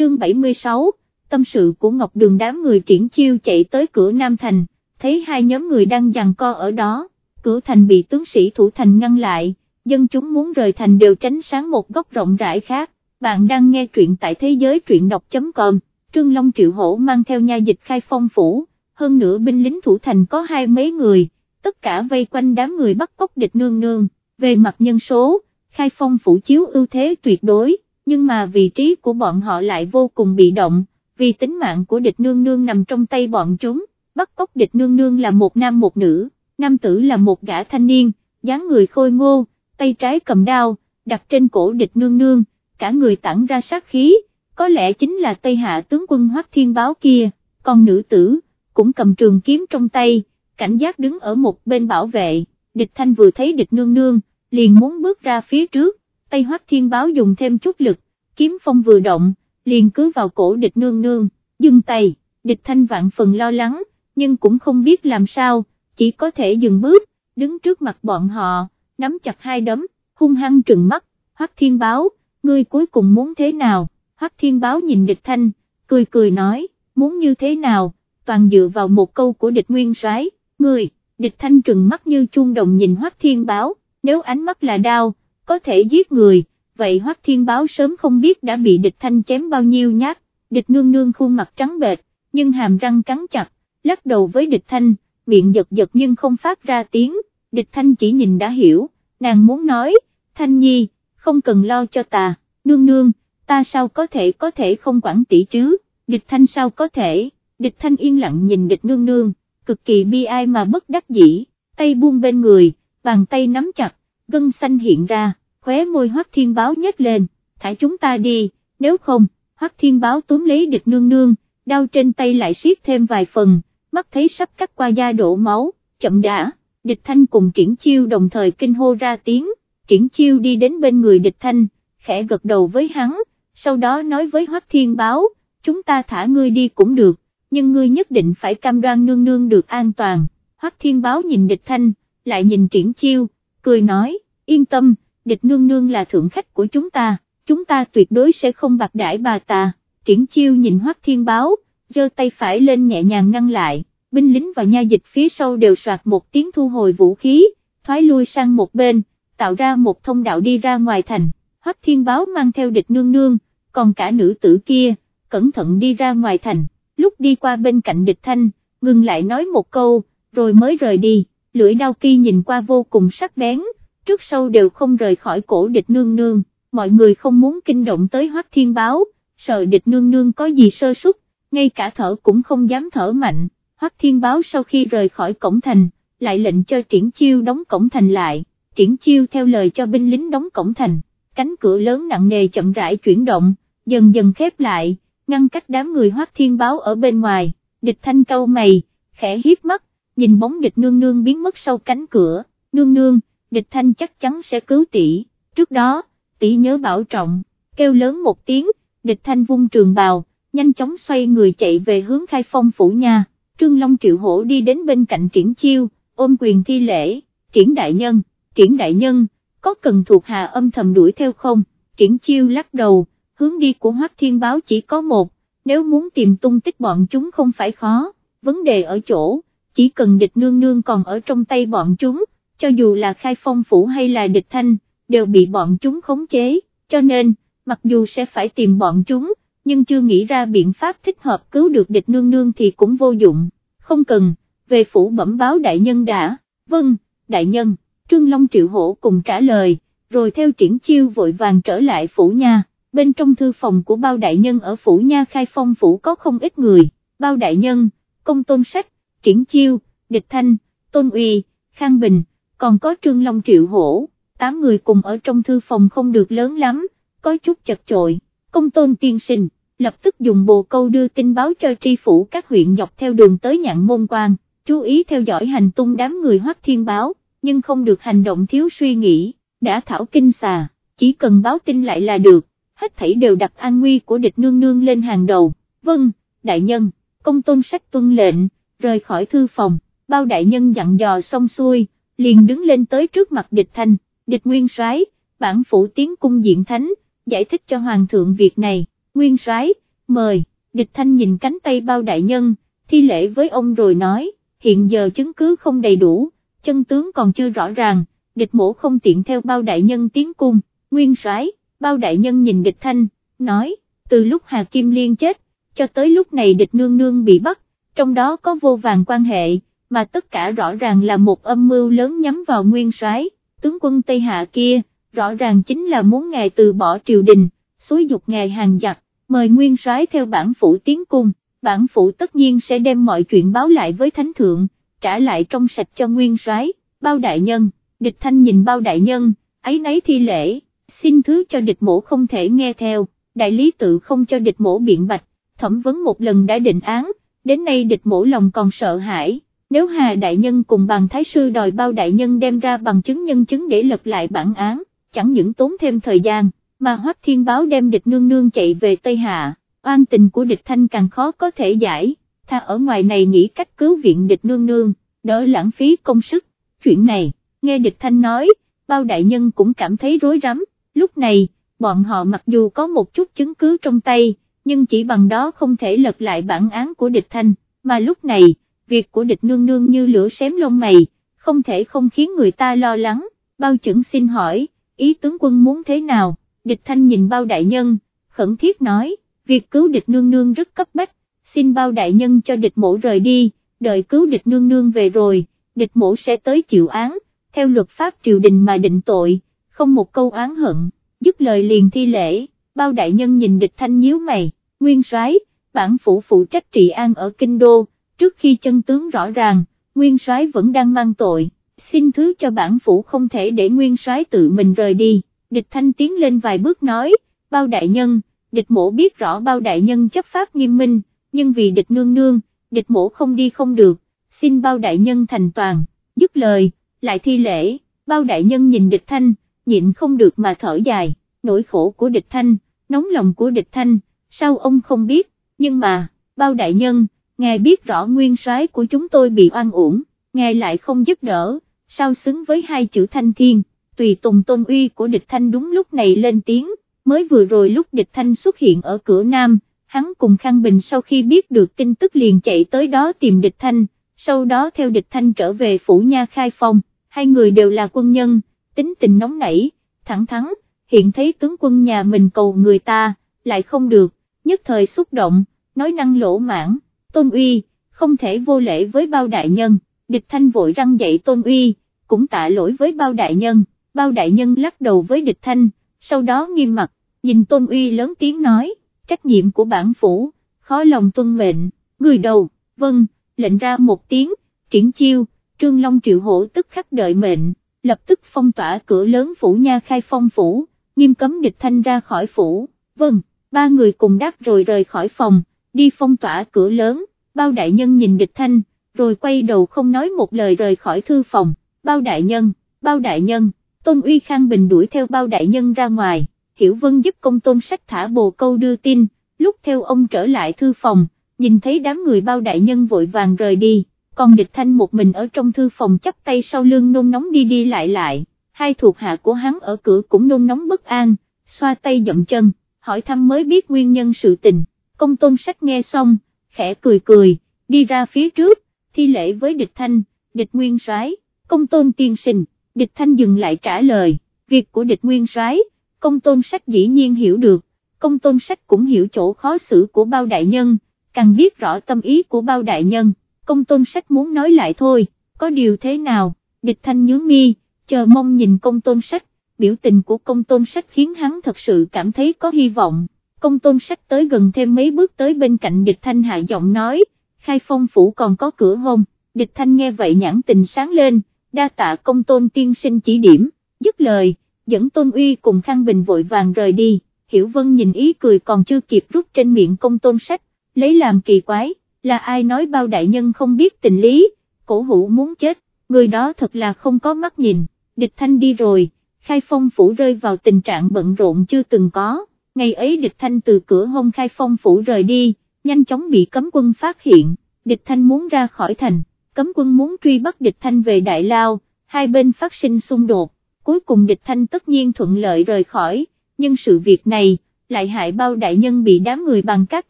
chương 76, tâm sự của Ngọc Đường đám người triển chiêu chạy tới cửa Nam Thành, thấy hai nhóm người đang giằng co ở đó, cửa thành bị tướng sĩ thủ thành ngăn lại, dân chúng muốn rời thành đều tránh sáng một góc rộng rãi khác, bạn đang nghe truyện tại thế giới truyện đọc.com, Trương Long Triệu Hổ mang theo nha dịch khai phong phủ, hơn nữa binh lính thủ thành có hai mấy người, tất cả vây quanh đám người bắt cóc địch nương nương, về mặt nhân số, khai phong phủ chiếu ưu thế tuyệt đối, nhưng mà vị trí của bọn họ lại vô cùng bị động, vì tính mạng của địch nương nương nằm trong tay bọn chúng, bắt cóc địch nương nương là một nam một nữ, nam tử là một gã thanh niên, dáng người khôi ngô, tay trái cầm đao, đặt trên cổ địch nương nương, cả người tản ra sát khí, có lẽ chính là Tây Hạ tướng quân Hoắc Thiên Báo kia, còn nữ tử, cũng cầm trường kiếm trong tay, cảnh giác đứng ở một bên bảo vệ, địch thanh vừa thấy địch nương nương, liền muốn bước ra phía trước, tây Hoắc Thiên Báo dùng thêm chút lực, kiếm phong vừa động, liền cứ vào cổ địch nương nương, dừng tay, địch thanh vạn phần lo lắng, nhưng cũng không biết làm sao, chỉ có thể dừng bước, đứng trước mặt bọn họ, nắm chặt hai đấm, hung hăng trừng mắt, Hoắc Thiên Báo, ngươi cuối cùng muốn thế nào, Hoắc Thiên Báo nhìn địch thanh, cười cười nói, muốn như thế nào, toàn dựa vào một câu của địch nguyên soái, ngươi, địch thanh trừng mắt như chuông đồng nhìn Hoắc Thiên Báo, nếu ánh mắt là đao, có thể giết người, vậy Hoắc Thiên Báo sớm không biết đã bị địch thanh chém bao nhiêu nhát, địch nương nương khuôn mặt trắng bệch, nhưng hàm răng cắn chặt, lắc đầu với địch thanh, miệng giật giật nhưng không phát ra tiếng, địch thanh chỉ nhìn đã hiểu, nàng muốn nói, thanh nhi, không cần lo cho ta, nương nương, ta sao có thể có thể không quản tỷ chứ, địch thanh sao có thể, địch thanh yên lặng nhìn địch nương nương, cực kỳ bi ai mà bất đắc dĩ, tay buông bên người, bàn tay nắm chặt, gân xanh hiện ra, khóe môi hoắc thiên báo nhếch lên, thả chúng ta đi, nếu không, hoắc thiên báo túm lấy địch nương nương, đau trên tay lại siết thêm vài phần, mắt thấy sắp cắt qua da đổ máu, chậm đã, địch thanh cùng triển chiêu đồng thời kinh hô ra tiếng, triển chiêu đi đến bên người địch thanh, khẽ gật đầu với hắn, sau đó nói với hoắc thiên báo, chúng ta thả ngươi đi cũng được, nhưng ngươi nhất định phải cam đoan nương nương được an toàn, hoắc thiên báo nhìn địch thanh, lại nhìn triển chiêu, cười nói, yên tâm, địch nương nương là thượng khách của chúng ta, chúng ta tuyệt đối sẽ không bạc đãi bà ta, triển chiêu nhìn hoắc thiên báo, giơ tay phải lên nhẹ nhàng ngăn lại, binh lính và nha dịch phía sau đều soạt một tiếng thu hồi vũ khí, thoái lui sang một bên, tạo ra một thông đạo đi ra ngoài thành, hoắc thiên báo mang theo địch nương nương, còn cả nữ tử kia, cẩn thận đi ra ngoài thành, lúc đi qua bên cạnh địch thanh, ngừng lại nói một câu, rồi mới rời đi, lưỡi đao kia nhìn qua vô cùng sắc bén, trước sau đều không rời khỏi cổ địch nương nương, mọi người không muốn kinh động tới hoắc thiên báo, sợ địch nương nương có gì sơ suất, ngay cả thở cũng không dám thở mạnh, hoắc thiên báo sau khi rời khỏi cổng thành, lại lệnh cho triển chiêu đóng cổng thành lại, triển chiêu theo lời cho binh lính đóng cổng thành, cánh cửa lớn nặng nề chậm rãi chuyển động, dần dần khép lại, ngăn cách đám người hoắc thiên báo ở bên ngoài, địch thanh câu mày, khẽ hiếp mắt, nhìn bóng địch nương nương biến mất sau cánh cửa, nương nương, địch thanh chắc chắn sẽ cứu tỷ, trước đó, tỷ nhớ bảo trọng, kêu lớn một tiếng, địch thanh vung trường bào, nhanh chóng xoay người chạy về hướng khai phong phủ nhà. Trương Long Triệu Hổ đi đến bên cạnh triển chiêu, ôm quyền thi lễ, triển đại nhân, triển đại nhân, có cần thuộc hạ âm thầm đuổi theo không, triển chiêu lắc đầu, hướng đi của Hoác Thiên Báo chỉ có một, nếu muốn tìm tung tích bọn chúng không phải khó, vấn đề ở chỗ, chỉ cần địch nương nương còn ở trong tay bọn chúng, cho dù là khai phong phủ hay là địch thanh, đều bị bọn chúng khống chế, cho nên, mặc dù sẽ phải tìm bọn chúng, nhưng chưa nghĩ ra biện pháp thích hợp cứu được địch nương nương thì cũng vô dụng, không cần, về phủ bẩm báo đại nhân đã, vâng, đại nhân, Trương Long Triệu Hổ cùng trả lời, rồi theo triển chiêu vội vàng trở lại phủ nha, bên trong thư phòng của bao đại nhân ở phủ nha khai phong phủ có không ít người, bao đại nhân, công tôn sách, triển chiêu, địch thanh, tôn uy, khang bình, còn có Trương Long Triệu Hổ, tám người cùng ở trong thư phòng không được lớn lắm, có chút chật chội, công tôn tiên sinh, lập tức dùng bồ câu đưa tin báo cho tri phủ các huyện dọc theo đường tới nhạn môn quan, chú ý theo dõi hành tung đám người hoắc thiên báo, nhưng không được hành động thiếu suy nghĩ, đã thảo kinh xà, chỉ cần báo tin lại là được, hết thảy đều đặt an nguy của địch nương nương lên hàng đầu, vâng, đại nhân, công tôn sách tuân lệnh, rời khỏi thư phòng, bao đại nhân dặn dò xong xuôi, liền đứng lên tới trước mặt địch thanh, địch nguyên soái bản phủ tiến cung diện thánh, giải thích cho hoàng thượng việc này, nguyên soái mời, địch thanh nhìn cánh tay bao đại nhân, thi lễ với ông rồi nói, hiện giờ chứng cứ không đầy đủ, chân tướng còn chưa rõ ràng, địch mổ không tiện theo bao đại nhân tiến cung, nguyên soái bao đại nhân nhìn địch thanh, nói, từ lúc Hà Kim Liên chết, cho tới lúc này địch nương nương bị bắt, trong đó có vô vàng quan hệ, mà tất cả rõ ràng là một âm mưu lớn nhắm vào nguyên soái tướng quân Tây Hạ kia, rõ ràng chính là muốn ngài từ bỏ triều đình, xúi dục ngài hàng giặc, mời nguyên soái theo bản phủ tiến cung, bản phủ tất nhiên sẽ đem mọi chuyện báo lại với thánh thượng, trả lại trong sạch cho nguyên soái. bao đại nhân, địch thanh nhìn bao đại nhân, ấy nấy thi lễ, xin thứ cho địch mổ không thể nghe theo, đại lý tự không cho địch mổ biện bạch, thẩm vấn một lần đã định án, đến nay địch mổ lòng còn sợ hãi. Nếu Hà Đại Nhân cùng bằng Thái Sư đòi bao Đại Nhân đem ra bằng chứng nhân chứng để lật lại bản án, chẳng những tốn thêm thời gian, mà Hoắc Thiên Báo đem địch nương nương chạy về Tây Hạ, oan tình của địch thanh càng khó có thể giải, tha ở ngoài này nghĩ cách cứu viện địch nương nương, đỡ lãng phí công sức, chuyện này, nghe địch thanh nói, bao đại nhân cũng cảm thấy rối rắm, lúc này, bọn họ mặc dù có một chút chứng cứ trong tay, nhưng chỉ bằng đó không thể lật lại bản án của địch thanh, mà lúc này, việc của địch nương nương như lửa xém lông mày, không thể không khiến người ta lo lắng, bao chẩn xin hỏi, ý tướng quân muốn thế nào, địch thanh nhìn bao đại nhân, khẩn thiết nói, việc cứu địch nương nương rất cấp bách, xin bao đại nhân cho địch mổ rời đi, đợi cứu địch nương nương về rồi, địch mổ sẽ tới chịu án, theo luật pháp triều đình mà định tội, không một câu án hận, dứt lời liền thi lễ, bao đại nhân nhìn địch thanh nhíu mày, nguyên soái, bản phủ phụ trách trị an ở kinh đô, trước khi chân tướng rõ ràng, nguyên soái vẫn đang mang tội, xin thứ cho bản phủ không thể để nguyên soái tự mình rời đi, địch thanh tiến lên vài bước nói, bao đại nhân, địch mổ biết rõ bao đại nhân chấp pháp nghiêm minh, nhưng vì địch nương nương, địch mổ không đi không được, xin bao đại nhân thành toàn, dứt lời, lại thi lễ, bao đại nhân nhìn địch thanh, nhịn không được mà thở dài, nỗi khổ của địch thanh, nóng lòng của địch thanh, sao ông không biết, nhưng mà, bao đại nhân, ngài biết rõ nguyên soái của chúng tôi bị oan uổng, ngài lại không giúp đỡ, sao xứng với hai chữ thanh thiên, tùy tùng tôn uy của địch thanh đúng lúc này lên tiếng, mới vừa rồi lúc địch thanh xuất hiện ở cửa nam, hắn cùng Khang Bình sau khi biết được tin tức liền chạy tới đó tìm địch thanh, sau đó theo địch thanh trở về phủ nha khai phong, hai người đều là quân nhân, tính tình nóng nảy, thẳng thắn, hiện thấy tướng quân nhà mình cầu người ta, lại không được, nhất thời xúc động, nói năng lỗ mãn, tôn uy, không thể vô lễ với bao đại nhân, địch thanh vội răng dậy tôn uy, cũng tạ lỗi với bao đại nhân, bao đại nhân lắc đầu với địch thanh, sau đó nghiêm mặt, nhìn tôn uy lớn tiếng nói, trách nhiệm của bản phủ, khó lòng tuân mệnh, người đầu, vâng, lệnh ra một tiếng, triển chiêu, trương long triệu hổ tức khắc đợi mệnh, lập tức phong tỏa cửa lớn phủ nha khai phong phủ, nghiêm cấm địch thanh ra khỏi phủ, vâng, ba người cùng đáp rồi rời khỏi phòng, đi phong tỏa cửa lớn, bao đại nhân nhìn địch thanh, rồi quay đầu không nói một lời rời khỏi thư phòng, bao đại nhân, bao đại nhân, tôn uy khang bình đuổi theo bao đại nhân ra ngoài, hiểu vân giúp công tôn sách thả bồ câu đưa tin, lúc theo ông trở lại thư phòng, nhìn thấy đám người bao đại nhân vội vàng rời đi, còn địch thanh một mình ở trong thư phòng chắp tay sau lưng nôn nóng đi đi lại lại, hai thuộc hạ của hắn ở cửa cũng nôn nóng bất an, xoa tay dậm chân, hỏi thăm mới biết nguyên nhân sự tình, công tôn sách nghe xong, khẽ cười cười, đi ra phía trước, thi lễ với địch thanh, địch nguyên soái, công tôn tiên sinh, địch thanh dừng lại trả lời, việc của địch nguyên soái, công tôn sách dĩ nhiên hiểu được, công tôn sách cũng hiểu chỗ khó xử của bao đại nhân, càng biết rõ tâm ý của bao đại nhân, công tôn sách muốn nói lại thôi, có điều thế nào, địch thanh nhướng mi, chờ mong nhìn công tôn sách, biểu tình của công tôn sách khiến hắn thật sự cảm thấy có hy vọng, công tôn sách tới gần thêm mấy bước tới bên cạnh địch thanh hạ giọng nói, khai phong phủ còn có cửa hôn, địch thanh nghe vậy nhãn tình sáng lên, đa tạ công tôn tiên sinh chỉ điểm, dứt lời, dẫn tôn uy cùng khang bình vội vàng rời đi, hiểu vân nhìn ý cười còn chưa kịp rút trên miệng công tôn sách, lấy làm kỳ quái, là ai nói bao đại nhân không biết tình lý, cổ hủ muốn chết, người đó thật là không có mắt nhìn, địch thanh đi rồi, khai phong phủ rơi vào tình trạng bận rộn chưa từng có, ngày ấy địch thanh từ cửa hông khai phong phủ rời đi, nhanh chóng bị cấm quân phát hiện, địch thanh muốn ra khỏi thành, cấm quân muốn truy bắt địch thanh về Đại Lao, hai bên phát sinh xung đột, cuối cùng địch thanh tất nhiên thuận lợi rời khỏi, nhưng sự việc này, lại hại bao đại nhân bị đám người bằng cát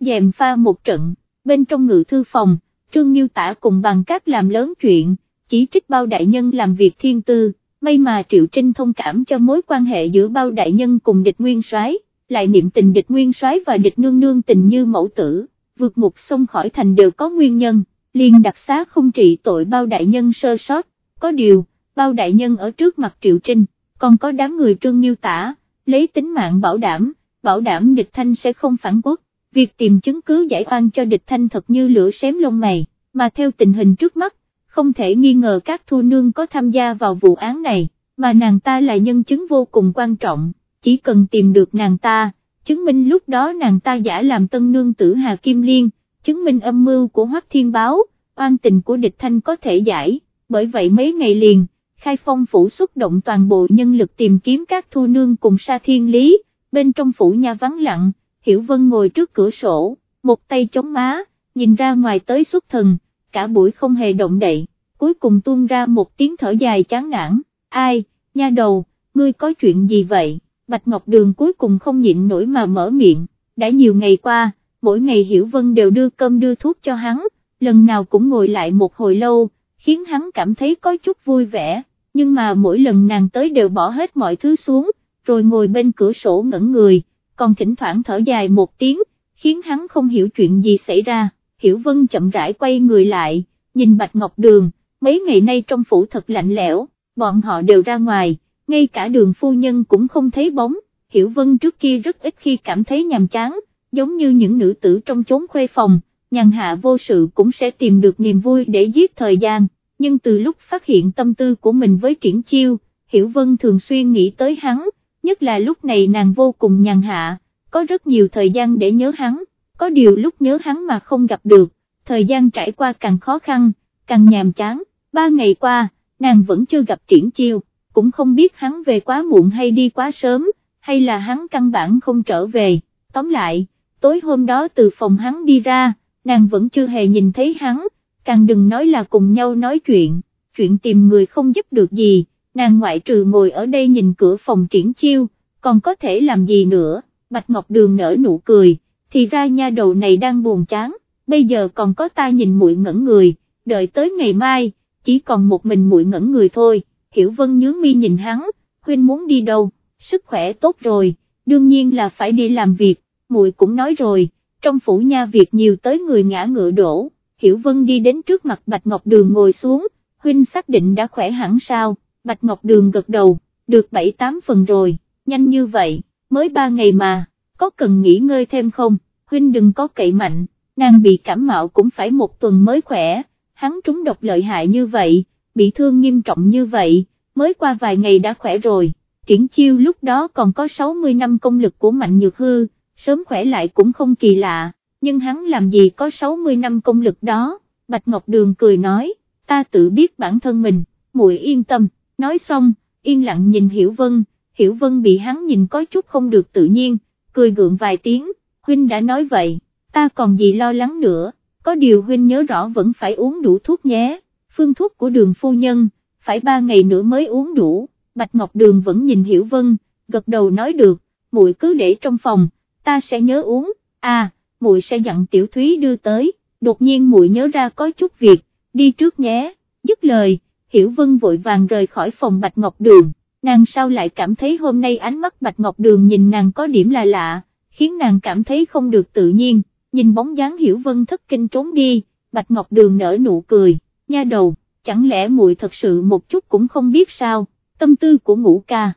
dèm pha một trận, bên trong ngự thư phòng, Trương Nghiêu Tả cùng bằng cát làm lớn chuyện, chỉ trích bao đại nhân làm việc thiên tư, may mà Triệu Trinh thông cảm cho mối quan hệ giữa bao đại nhân cùng địch nguyên soái, lại niệm tình địch nguyên soái và địch nương nương tình như mẫu tử, vượt ngục sông khỏi thành đều có nguyên nhân, liền đặc xá không trị tội bao đại nhân sơ sót, có điều, bao đại nhân ở trước mặt Triệu Trinh, còn có đám người Trương Nghiêu Tả, lấy tính mạng bảo đảm, bảo đảm địch thanh sẽ không phản quốc, việc tìm chứng cứ giải oan cho địch thanh thật như lửa xém lông mày, mà theo tình hình trước mắt, không thể nghi ngờ các thu nương có tham gia vào vụ án này, mà nàng ta là nhân chứng vô cùng quan trọng, chỉ cần tìm được nàng ta, chứng minh lúc đó nàng ta giả làm tân nương tử Hà Kim Liên, chứng minh âm mưu của Hoắc Thiên Báo, oan tình của địch thanh có thể giải, bởi vậy mấy ngày liền, khai phong phủ xuất động toàn bộ nhân lực tìm kiếm các thu nương cùng sa thiên lý, bên trong phủ nhà vắng lặng, Hiểu Vân ngồi trước cửa sổ, một tay chống má, nhìn ra ngoài tới xuất thần, cả buổi không hề động đậy, cuối cùng tuôn ra một tiếng thở dài chán nản, ai, nha đầu, ngươi có chuyện gì vậy, Bạch Ngọc Đường cuối cùng không nhịn nổi mà mở miệng, đã nhiều ngày qua, mỗi ngày Hiểu Vân đều đưa cơm đưa thuốc cho hắn, lần nào cũng ngồi lại một hồi lâu, khiến hắn cảm thấy có chút vui vẻ, nhưng mà mỗi lần nàng tới đều bỏ hết mọi thứ xuống, rồi ngồi bên cửa sổ ngẩn người, còn thỉnh thoảng thở dài một tiếng, khiến hắn không hiểu chuyện gì xảy ra, Hiểu Vân chậm rãi quay người lại, nhìn Bạch Ngọc Đường, mấy ngày nay trong phủ thật lạnh lẽo, bọn họ đều ra ngoài, ngay cả đường phu nhân cũng không thấy bóng, Hiểu Vân trước kia rất ít khi cảm thấy nhàm chán, giống như những nữ tử trong chốn khuê phòng, nhàn hạ vô sự cũng sẽ tìm được niềm vui để giết thời gian, nhưng từ lúc phát hiện tâm tư của mình với triển chiêu, Hiểu Vân thường xuyên nghĩ tới hắn, nhất là lúc này nàng vô cùng nhàn hạ, có rất nhiều thời gian để nhớ hắn, có điều lúc nhớ hắn mà không gặp được, thời gian trải qua càng khó khăn, càng nhàm chán, ba ngày qua, nàng vẫn chưa gặp triển chiêu, cũng không biết hắn về quá muộn hay đi quá sớm, hay là hắn căn bản không trở về, tóm lại, tối hôm đó từ phòng hắn đi ra, nàng vẫn chưa hề nhìn thấy hắn, càng đừng nói là cùng nhau nói chuyện, chuyện tìm người không giúp được gì, nàng ngoại trừ ngồi ở đây nhìn cửa phòng triển chiêu, còn có thể làm gì nữa, Bạch Ngọc Đường nở nụ cười, thì ra nha đầu này đang buồn chán, bây giờ còn có ta nhìn muội ngẩn người, đợi tới ngày mai, chỉ còn một mình muội ngẩn người thôi, Hiểu Vân nhướng mi nhìn hắn, huynh muốn đi đâu, sức khỏe tốt rồi, đương nhiên là phải đi làm việc, muội cũng nói rồi, trong phủ nha việc nhiều tới người ngã ngựa đổ, Hiểu Vân đi đến trước mặt Bạch Ngọc Đường ngồi xuống, huynh xác định đã khỏe hẳn sao, Bạch Ngọc Đường gật đầu, được 7-8 phần rồi, nhanh như vậy, mới 3 ngày mà, có cần nghỉ ngơi thêm không, huynh đừng có cậy mạnh, nàng bị cảm mạo cũng phải một tuần mới khỏe, hắn trúng độc lợi hại như vậy, bị thương nghiêm trọng như vậy, mới qua vài ngày đã khỏe rồi, triển chiêu lúc đó còn có 60 năm công lực của Mạnh Nhược Hư, sớm khỏe lại cũng không kỳ lạ, nhưng hắn làm gì có 60 năm công lực đó, Bạch Ngọc Đường cười nói, ta tự biết bản thân mình, muội yên tâm, nói xong, yên lặng nhìn Hiểu Vân, Hiểu Vân bị hắn nhìn có chút không được tự nhiên, cười gượng vài tiếng, huynh đã nói vậy, ta còn gì lo lắng nữa, có điều huynh nhớ rõ vẫn phải uống đủ thuốc nhé, phương thuốc của đường phu nhân, phải ba ngày nữa mới uống đủ, Bạch Ngọc Đường vẫn nhìn Hiểu Vân, gật đầu nói được, muội cứ để trong phòng, ta sẽ nhớ uống, à, muội sẽ dặn Tiểu Thúy đưa tới, đột nhiên muội nhớ ra có chút việc, đi trước nhé, dứt lời, Hiểu Vân vội vàng rời khỏi phòng Bạch Ngọc Đường, nàng sao lại cảm thấy hôm nay ánh mắt Bạch Ngọc Đường nhìn nàng có điểm là lạ, khiến nàng cảm thấy không được tự nhiên, nhìn bóng dáng Hiểu Vân thất kinh trốn đi, Bạch Ngọc Đường nở nụ cười, nha đầu, chẳng lẽ muội thật sự một chút cũng không biết sao, tâm tư của ngũ ca.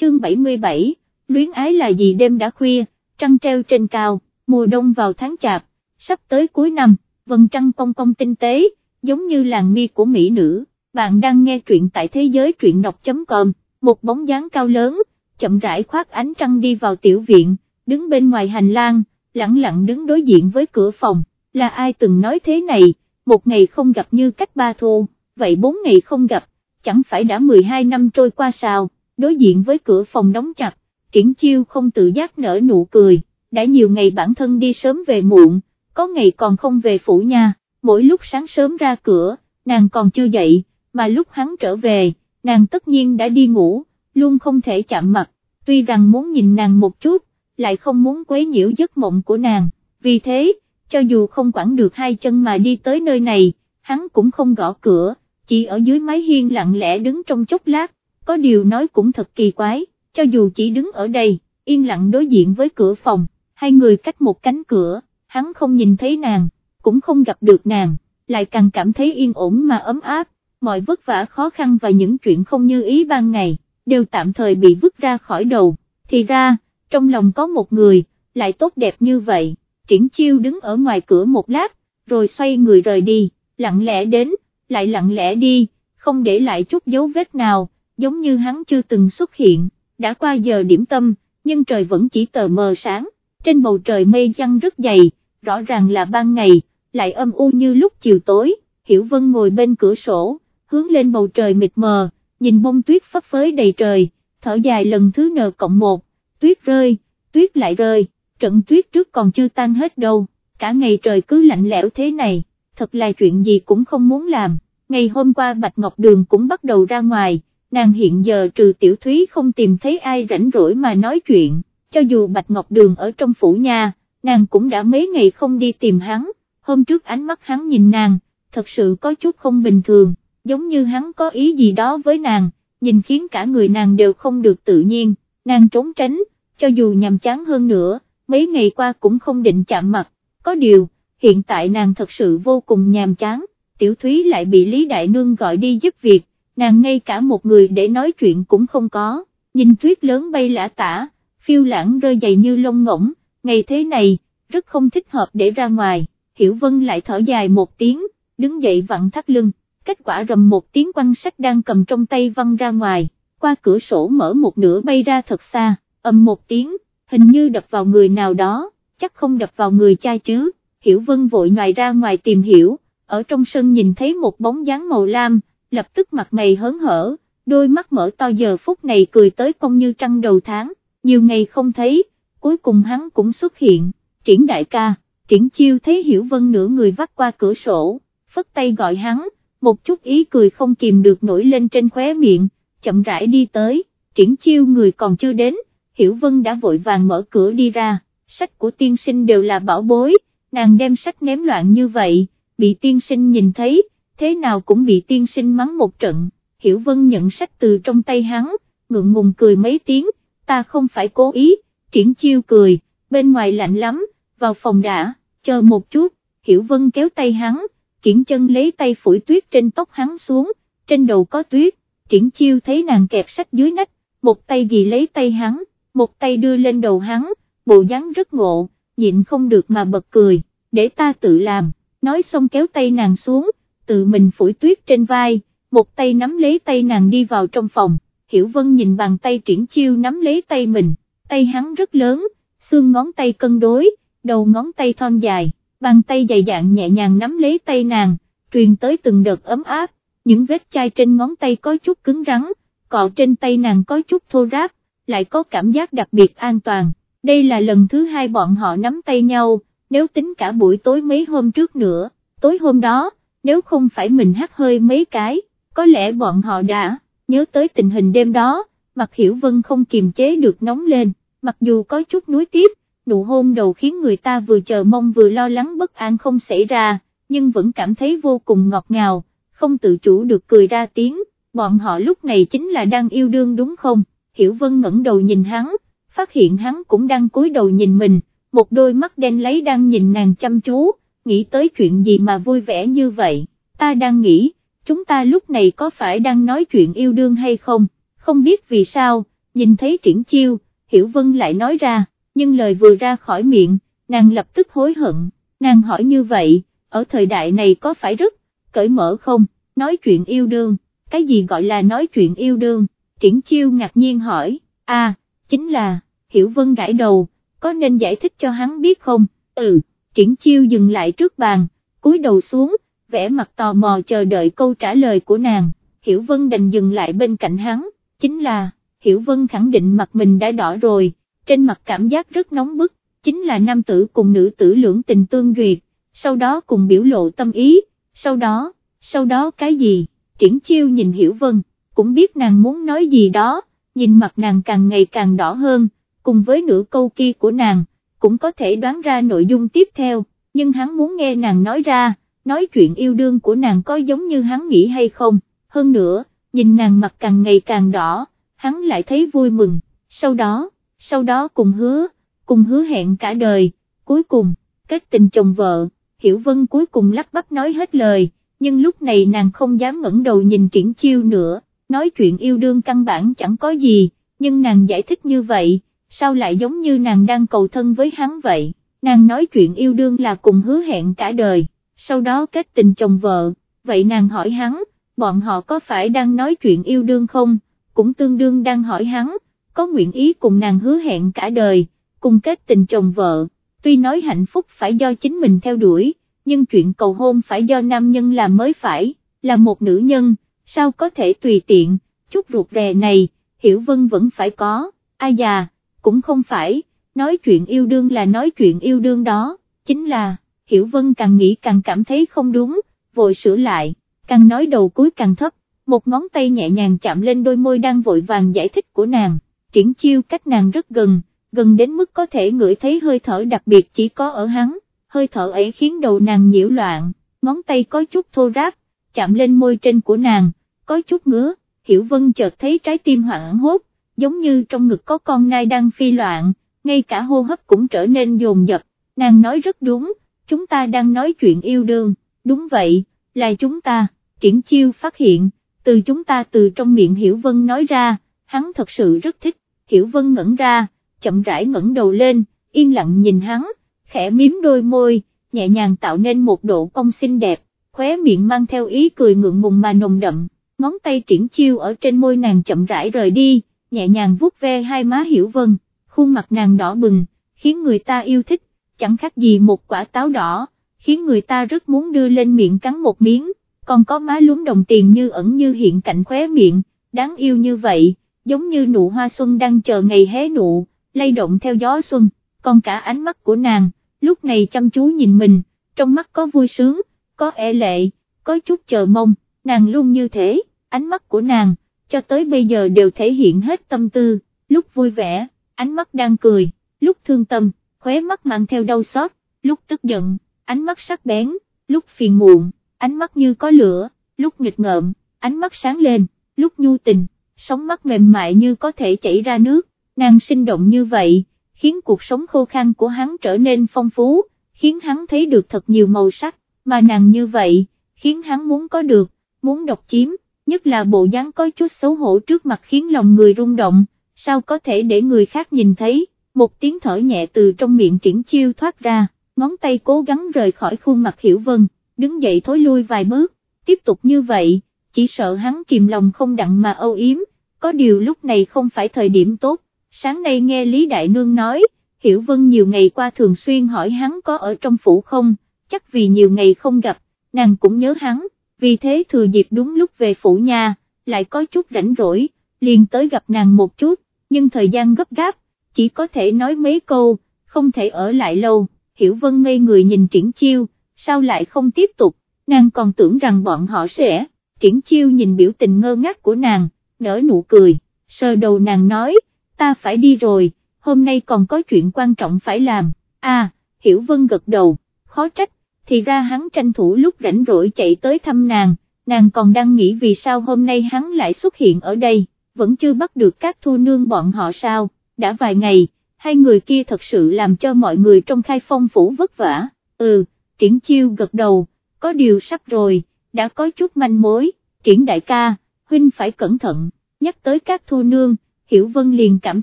Chương 77, luyến ái là gì đêm đã khuya, trăng treo trên cao, mùa đông vào tháng chạp, sắp tới cuối năm, vầng trăng cong cong tinh tế, giống như làng mi của mỹ nữ, bạn đang nghe truyện tại thế giới truyện đọc.com, một bóng dáng cao lớn, chậm rãi khoác ánh trăng đi vào tiểu viện, đứng bên ngoài hành lang, lặng lặng đứng đối diện với cửa phòng, là ai từng nói thế này, một ngày không gặp như cách ba thu, vậy bốn ngày không gặp, chẳng phải đã 12 năm trôi qua sao, đối diện với cửa phòng đóng chặt, triển chiêu không tự giác nở nụ cười, đã nhiều ngày bản thân đi sớm về muộn, có ngày còn không về phủ nha, mỗi lúc sáng sớm ra cửa, nàng còn chưa dậy, mà lúc hắn trở về, nàng tất nhiên đã đi ngủ, luôn không thể chạm mặt, tuy rằng muốn nhìn nàng một chút, lại không muốn quấy nhiễu giấc mộng của nàng, vì thế, cho dù không quản được hai chân mà đi tới nơi này, hắn cũng không gõ cửa, chỉ ở dưới mái hiên lặng lẽ đứng trong chốc lát, có điều nói cũng thật kỳ quái, cho dù chỉ đứng ở đây, yên lặng đối diện với cửa phòng, hai người cách một cánh cửa, hắn không nhìn thấy nàng, cũng không gặp được nàng, lại càng cảm thấy yên ổn mà ấm áp, mọi vất vả khó khăn và những chuyện không như ý ban ngày, đều tạm thời bị vứt ra khỏi đầu, thì ra, trong lòng có một người, lại tốt đẹp như vậy, triển chiêu đứng ở ngoài cửa một lát, rồi xoay người rời đi, lặng lẽ đến, lại lặng lẽ đi, không để lại chút dấu vết nào, giống như hắn chưa từng xuất hiện, đã qua giờ điểm tâm, nhưng trời vẫn chỉ tờ mờ sáng, trên bầu trời mây chăng rất dày, rõ ràng là ban ngày, lại âm u như lúc chiều tối, Hiểu Vân ngồi bên cửa sổ, hướng lên bầu trời mịt mờ, nhìn bông tuyết phấp phới đầy trời, thở dài lần thứ nờ cộng một, tuyết rơi, tuyết lại rơi, trận tuyết trước còn chưa tan hết đâu, cả ngày trời cứ lạnh lẽo thế này, thật là chuyện gì cũng không muốn làm, ngày hôm qua Bạch Ngọc Đường cũng bắt đầu ra ngoài, nàng hiện giờ trừ tiểu thúy không tìm thấy ai rảnh rỗi mà nói chuyện, cho dù Bạch Ngọc Đường ở trong phủ nhà, nàng cũng đã mấy ngày không đi tìm hắn, hôm trước ánh mắt hắn nhìn nàng, thật sự có chút không bình thường, giống như hắn có ý gì đó với nàng, nhìn khiến cả người nàng đều không được tự nhiên, nàng trốn tránh, cho dù nhằm chán hơn nữa, mấy ngày qua cũng không định chạm mặt, có điều, hiện tại nàng thật sự vô cùng nhàm chán, tiểu thúy lại bị Lý Đại Nương gọi đi giúp việc, nàng ngay cả một người để nói chuyện cũng không có, nhìn tuyết lớn bay lả tả, phiêu lãng rơi dày như lông ngỗng, ngày thế này, rất không thích hợp để ra ngoài, Hiểu Vân lại thở dài một tiếng, đứng dậy vặn thắt lưng, kết quả rầm một tiếng quăng sách đang cầm trong tay văng ra ngoài, qua cửa sổ mở một nửa bay ra thật xa, ầm một tiếng, hình như đập vào người nào đó, chắc không đập vào người trai chứ, Hiểu Vân vội ngoài ra ngoài tìm hiểu, ở trong sân nhìn thấy một bóng dáng màu lam, lập tức mặt mày hớn hở, đôi mắt mở to giờ phút này cười tới công như trăng đầu tháng, nhiều ngày không thấy, cuối cùng hắn cũng xuất hiện, triển đại ca, triển chiêu thấy Hiểu Vân nửa người vắt qua cửa sổ, phất tay gọi hắn, một chút ý cười không kìm được nổi lên trên khóe miệng, chậm rãi đi tới, triển chiêu người còn chưa đến, Hiểu Vân đã vội vàng mở cửa đi ra, sách của tiên sinh đều là bảo bối, nàng đem sách ném loạn như vậy, bị tiên sinh nhìn thấy, thế nào cũng bị tiên sinh mắng một trận, Hiểu Vân nhận sách từ trong tay hắn, ngượng ngùng cười mấy tiếng, ta không phải cố ý, triển chiêu cười, bên ngoài lạnh lắm, vào phòng đã, chờ một chút, Hiểu Vân kéo tay hắn, kiển chân lấy tay phủi tuyết trên tóc hắn xuống, trên đầu có tuyết, triển chiêu thấy nàng kẹp sách dưới nách, một tay ghi lấy tay hắn, một tay đưa lên đầu hắn, bộ dáng rất ngộ, nhịn không được mà bật cười, để ta tự làm, nói xong kéo tay nàng xuống, tự mình phủi tuyết trên vai, một tay nắm lấy tay nàng đi vào trong phòng, Hiểu Vân nhìn bàn tay triển chiêu nắm lấy tay mình, tay hắn rất lớn, xương ngón tay cân đối, đầu ngón tay thon dài, bàn tay dày dạn nhẹ nhàng nắm lấy tay nàng, truyền tới từng đợt ấm áp, những vết chai trên ngón tay có chút cứng rắn, cọ trên tay nàng có chút thô ráp, lại có cảm giác đặc biệt an toàn, đây là lần thứ hai bọn họ nắm tay nhau, nếu tính cả buổi tối mấy hôm trước nữa, tối hôm đó, nếu không phải mình hát hơi mấy cái, có lẽ bọn họ đã, nhớ tới tình hình đêm đó, mặt hiểu vân không kiềm chế được nóng lên, mặc dù có chút nuối tiếc, nụ hôn đầu khiến người ta vừa chờ mong vừa lo lắng bất an không xảy ra, nhưng vẫn cảm thấy vô cùng ngọt ngào, không tự chủ được cười ra tiếng, bọn họ lúc này chính là đang yêu đương đúng không, Hiểu Vân ngẩng đầu nhìn hắn, phát hiện hắn cũng đang cúi đầu nhìn mình, một đôi mắt đen lấy đang nhìn nàng chăm chú, nghĩ tới chuyện gì mà vui vẻ như vậy, ta đang nghĩ, chúng ta lúc này có phải đang nói chuyện yêu đương hay không, không biết vì sao, nhìn thấy triển chiêu, Hiểu Vân lại nói ra, nhưng lời vừa ra khỏi miệng, nàng lập tức hối hận, nàng hỏi như vậy, ở thời đại này có phải rất, cởi mở không, nói chuyện yêu đương, cái gì gọi là nói chuyện yêu đương, triển chiêu ngạc nhiên hỏi, a, à, chính là, Hiểu Vân gãi đầu, có nên giải thích cho hắn biết không, ừ, triển chiêu dừng lại trước bàn, cúi đầu xuống, vẽ mặt tò mò chờ đợi câu trả lời của nàng, Hiểu Vân đành dừng lại bên cạnh hắn, chính là, Hiểu Vân khẳng định mặt mình đã đỏ rồi, trên mặt cảm giác rất nóng bức, chính là nam tử cùng nữ tử lưỡng tình tương duyệt, sau đó cùng biểu lộ tâm ý, sau đó, sau đó cái gì, triển chiêu nhìn Hiểu Vân, cũng biết nàng muốn nói gì đó, nhìn mặt nàng càng ngày càng đỏ hơn, cùng với nửa câu kia của nàng, cũng có thể đoán ra nội dung tiếp theo, nhưng hắn muốn nghe nàng nói ra, nói chuyện yêu đương của nàng có giống như hắn nghĩ hay không, hơn nữa, nhìn nàng mặt càng ngày càng đỏ, hắn lại thấy vui mừng, sau đó, sau đó cùng hứa, cùng hứa hẹn cả đời, cuối cùng, kết tình chồng vợ, Hiểu Vân cuối cùng lắp bắp nói hết lời, nhưng lúc này nàng không dám ngẩng đầu nhìn triển chiêu nữa, nói chuyện yêu đương căn bản chẳng có gì, nhưng nàng giải thích như vậy, sao lại giống như nàng đang cầu thân với hắn vậy, nàng nói chuyện yêu đương là cùng hứa hẹn cả đời, sau đó kết tình chồng vợ, vậy nàng hỏi hắn, bọn họ có phải đang nói chuyện yêu đương không, cũng tương đương đang hỏi hắn, có nguyện ý cùng nàng hứa hẹn cả đời, cùng kết tình chồng vợ, tuy nói hạnh phúc phải do chính mình theo đuổi, nhưng chuyện cầu hôn phải do nam nhân làm mới phải, là một nữ nhân, sao có thể tùy tiện, chút ruột rè này, Hiểu Vân vẫn phải có, ai già, cũng không phải, nói chuyện yêu đương là nói chuyện yêu đương đó, chính là, Hiểu Vân càng nghĩ càng cảm thấy không đúng, vội sửa lại, càng nói đầu cuối càng thấp, một ngón tay nhẹ nhàng chạm lên đôi môi đang vội vàng giải thích của nàng, triển chiêu cách nàng rất gần, gần đến mức có thể ngửi thấy hơi thở đặc biệt chỉ có ở hắn, hơi thở ấy khiến đầu nàng nhiễu loạn, ngón tay có chút thô ráp, chạm lên môi trên của nàng, có chút ngứa, Hiểu Vân chợt thấy trái tim hoảng hốt, giống như trong ngực có con nai đang phi loạn, ngay cả hô hấp cũng trở nên dồn dập, nàng nói rất đúng, chúng ta đang nói chuyện yêu đương, đúng vậy, là chúng ta, triển chiêu phát hiện, từ chúng ta từ trong miệng Hiểu Vân nói ra, hắn thật sự rất thích, Hiểu Vân ngẩn ra, chậm rãi ngẩng đầu lên, yên lặng nhìn hắn, khẽ miếm đôi môi, nhẹ nhàng tạo nên một độ cong xinh đẹp, khóe miệng mang theo ý cười ngượng ngùng mà nồng đậm, ngón tay triển chiêu ở trên môi nàng chậm rãi rời đi, nhẹ nhàng vuốt ve hai má Hiểu Vân, khuôn mặt nàng đỏ bừng, khiến người ta yêu thích, chẳng khác gì một quả táo đỏ, khiến người ta rất muốn đưa lên miệng cắn một miếng, còn có má lúm đồng tiền như ẩn như hiện cạnh khóe miệng, đáng yêu như vậy, giống như nụ hoa xuân đang chờ ngày hé nụ, lay động theo gió xuân, còn cả ánh mắt của nàng, lúc này chăm chú nhìn mình, trong mắt có vui sướng, có e lệ, có chút chờ mong, nàng luôn như thế, ánh mắt của nàng, cho tới bây giờ đều thể hiện hết tâm tư, lúc vui vẻ, ánh mắt đang cười, lúc thương tâm, khóe mắt mang theo đau xót, lúc tức giận, ánh mắt sắc bén, lúc phiền muộn, ánh mắt như có lửa, lúc nghịch ngợm, ánh mắt sáng lên, lúc nhu tình, sóng mắt mềm mại như có thể chảy ra nước, nàng sinh động như vậy, khiến cuộc sống khô khan của hắn trở nên phong phú, khiến hắn thấy được thật nhiều màu sắc, mà nàng như vậy, khiến hắn muốn có được, muốn độc chiếm, nhất là bộ dáng có chút xấu hổ trước mặt khiến lòng người rung động, sao có thể để người khác nhìn thấy, một tiếng thở nhẹ từ trong miệng triển chiêu thoát ra, ngón tay cố gắng rời khỏi khuôn mặt hiểu vân, đứng dậy thối lui vài bước, tiếp tục như vậy, chỉ sợ hắn kìm lòng không đặng mà âu yếm, có điều lúc này không phải thời điểm tốt, sáng nay nghe Lý Đại Nương nói, Hiểu Vân nhiều ngày qua thường xuyên hỏi hắn có ở trong phủ không, chắc vì nhiều ngày không gặp, nàng cũng nhớ hắn, vì thế thừa dịp đúng lúc về phủ nhà, lại có chút rảnh rỗi, liền tới gặp nàng một chút, nhưng thời gian gấp gáp, chỉ có thể nói mấy câu, không thể ở lại lâu, Hiểu Vân ngây người nhìn triển chiêu, sao lại không tiếp tục, nàng còn tưởng rằng bọn họ sẽ, triển chiêu nhìn biểu tình ngơ ngác của nàng, nở nụ cười, sờ đầu nàng nói, ta phải đi rồi, hôm nay còn có chuyện quan trọng phải làm, à, Hiểu Vân gật đầu, khó trách, thì ra hắn tranh thủ lúc rảnh rỗi chạy tới thăm nàng, nàng còn đang nghĩ vì sao hôm nay hắn lại xuất hiện ở đây, vẫn chưa bắt được các thu nương bọn họ sao, đã vài ngày, hai người kia thật sự làm cho mọi người trong khai phong phủ vất vả, ừ, triển chiêu gật đầu, có điều sắp rồi, đã có chút manh mối, triển đại ca, huynh phải cẩn thận, nhắc tới các thu nương, Hiểu Vân liền cảm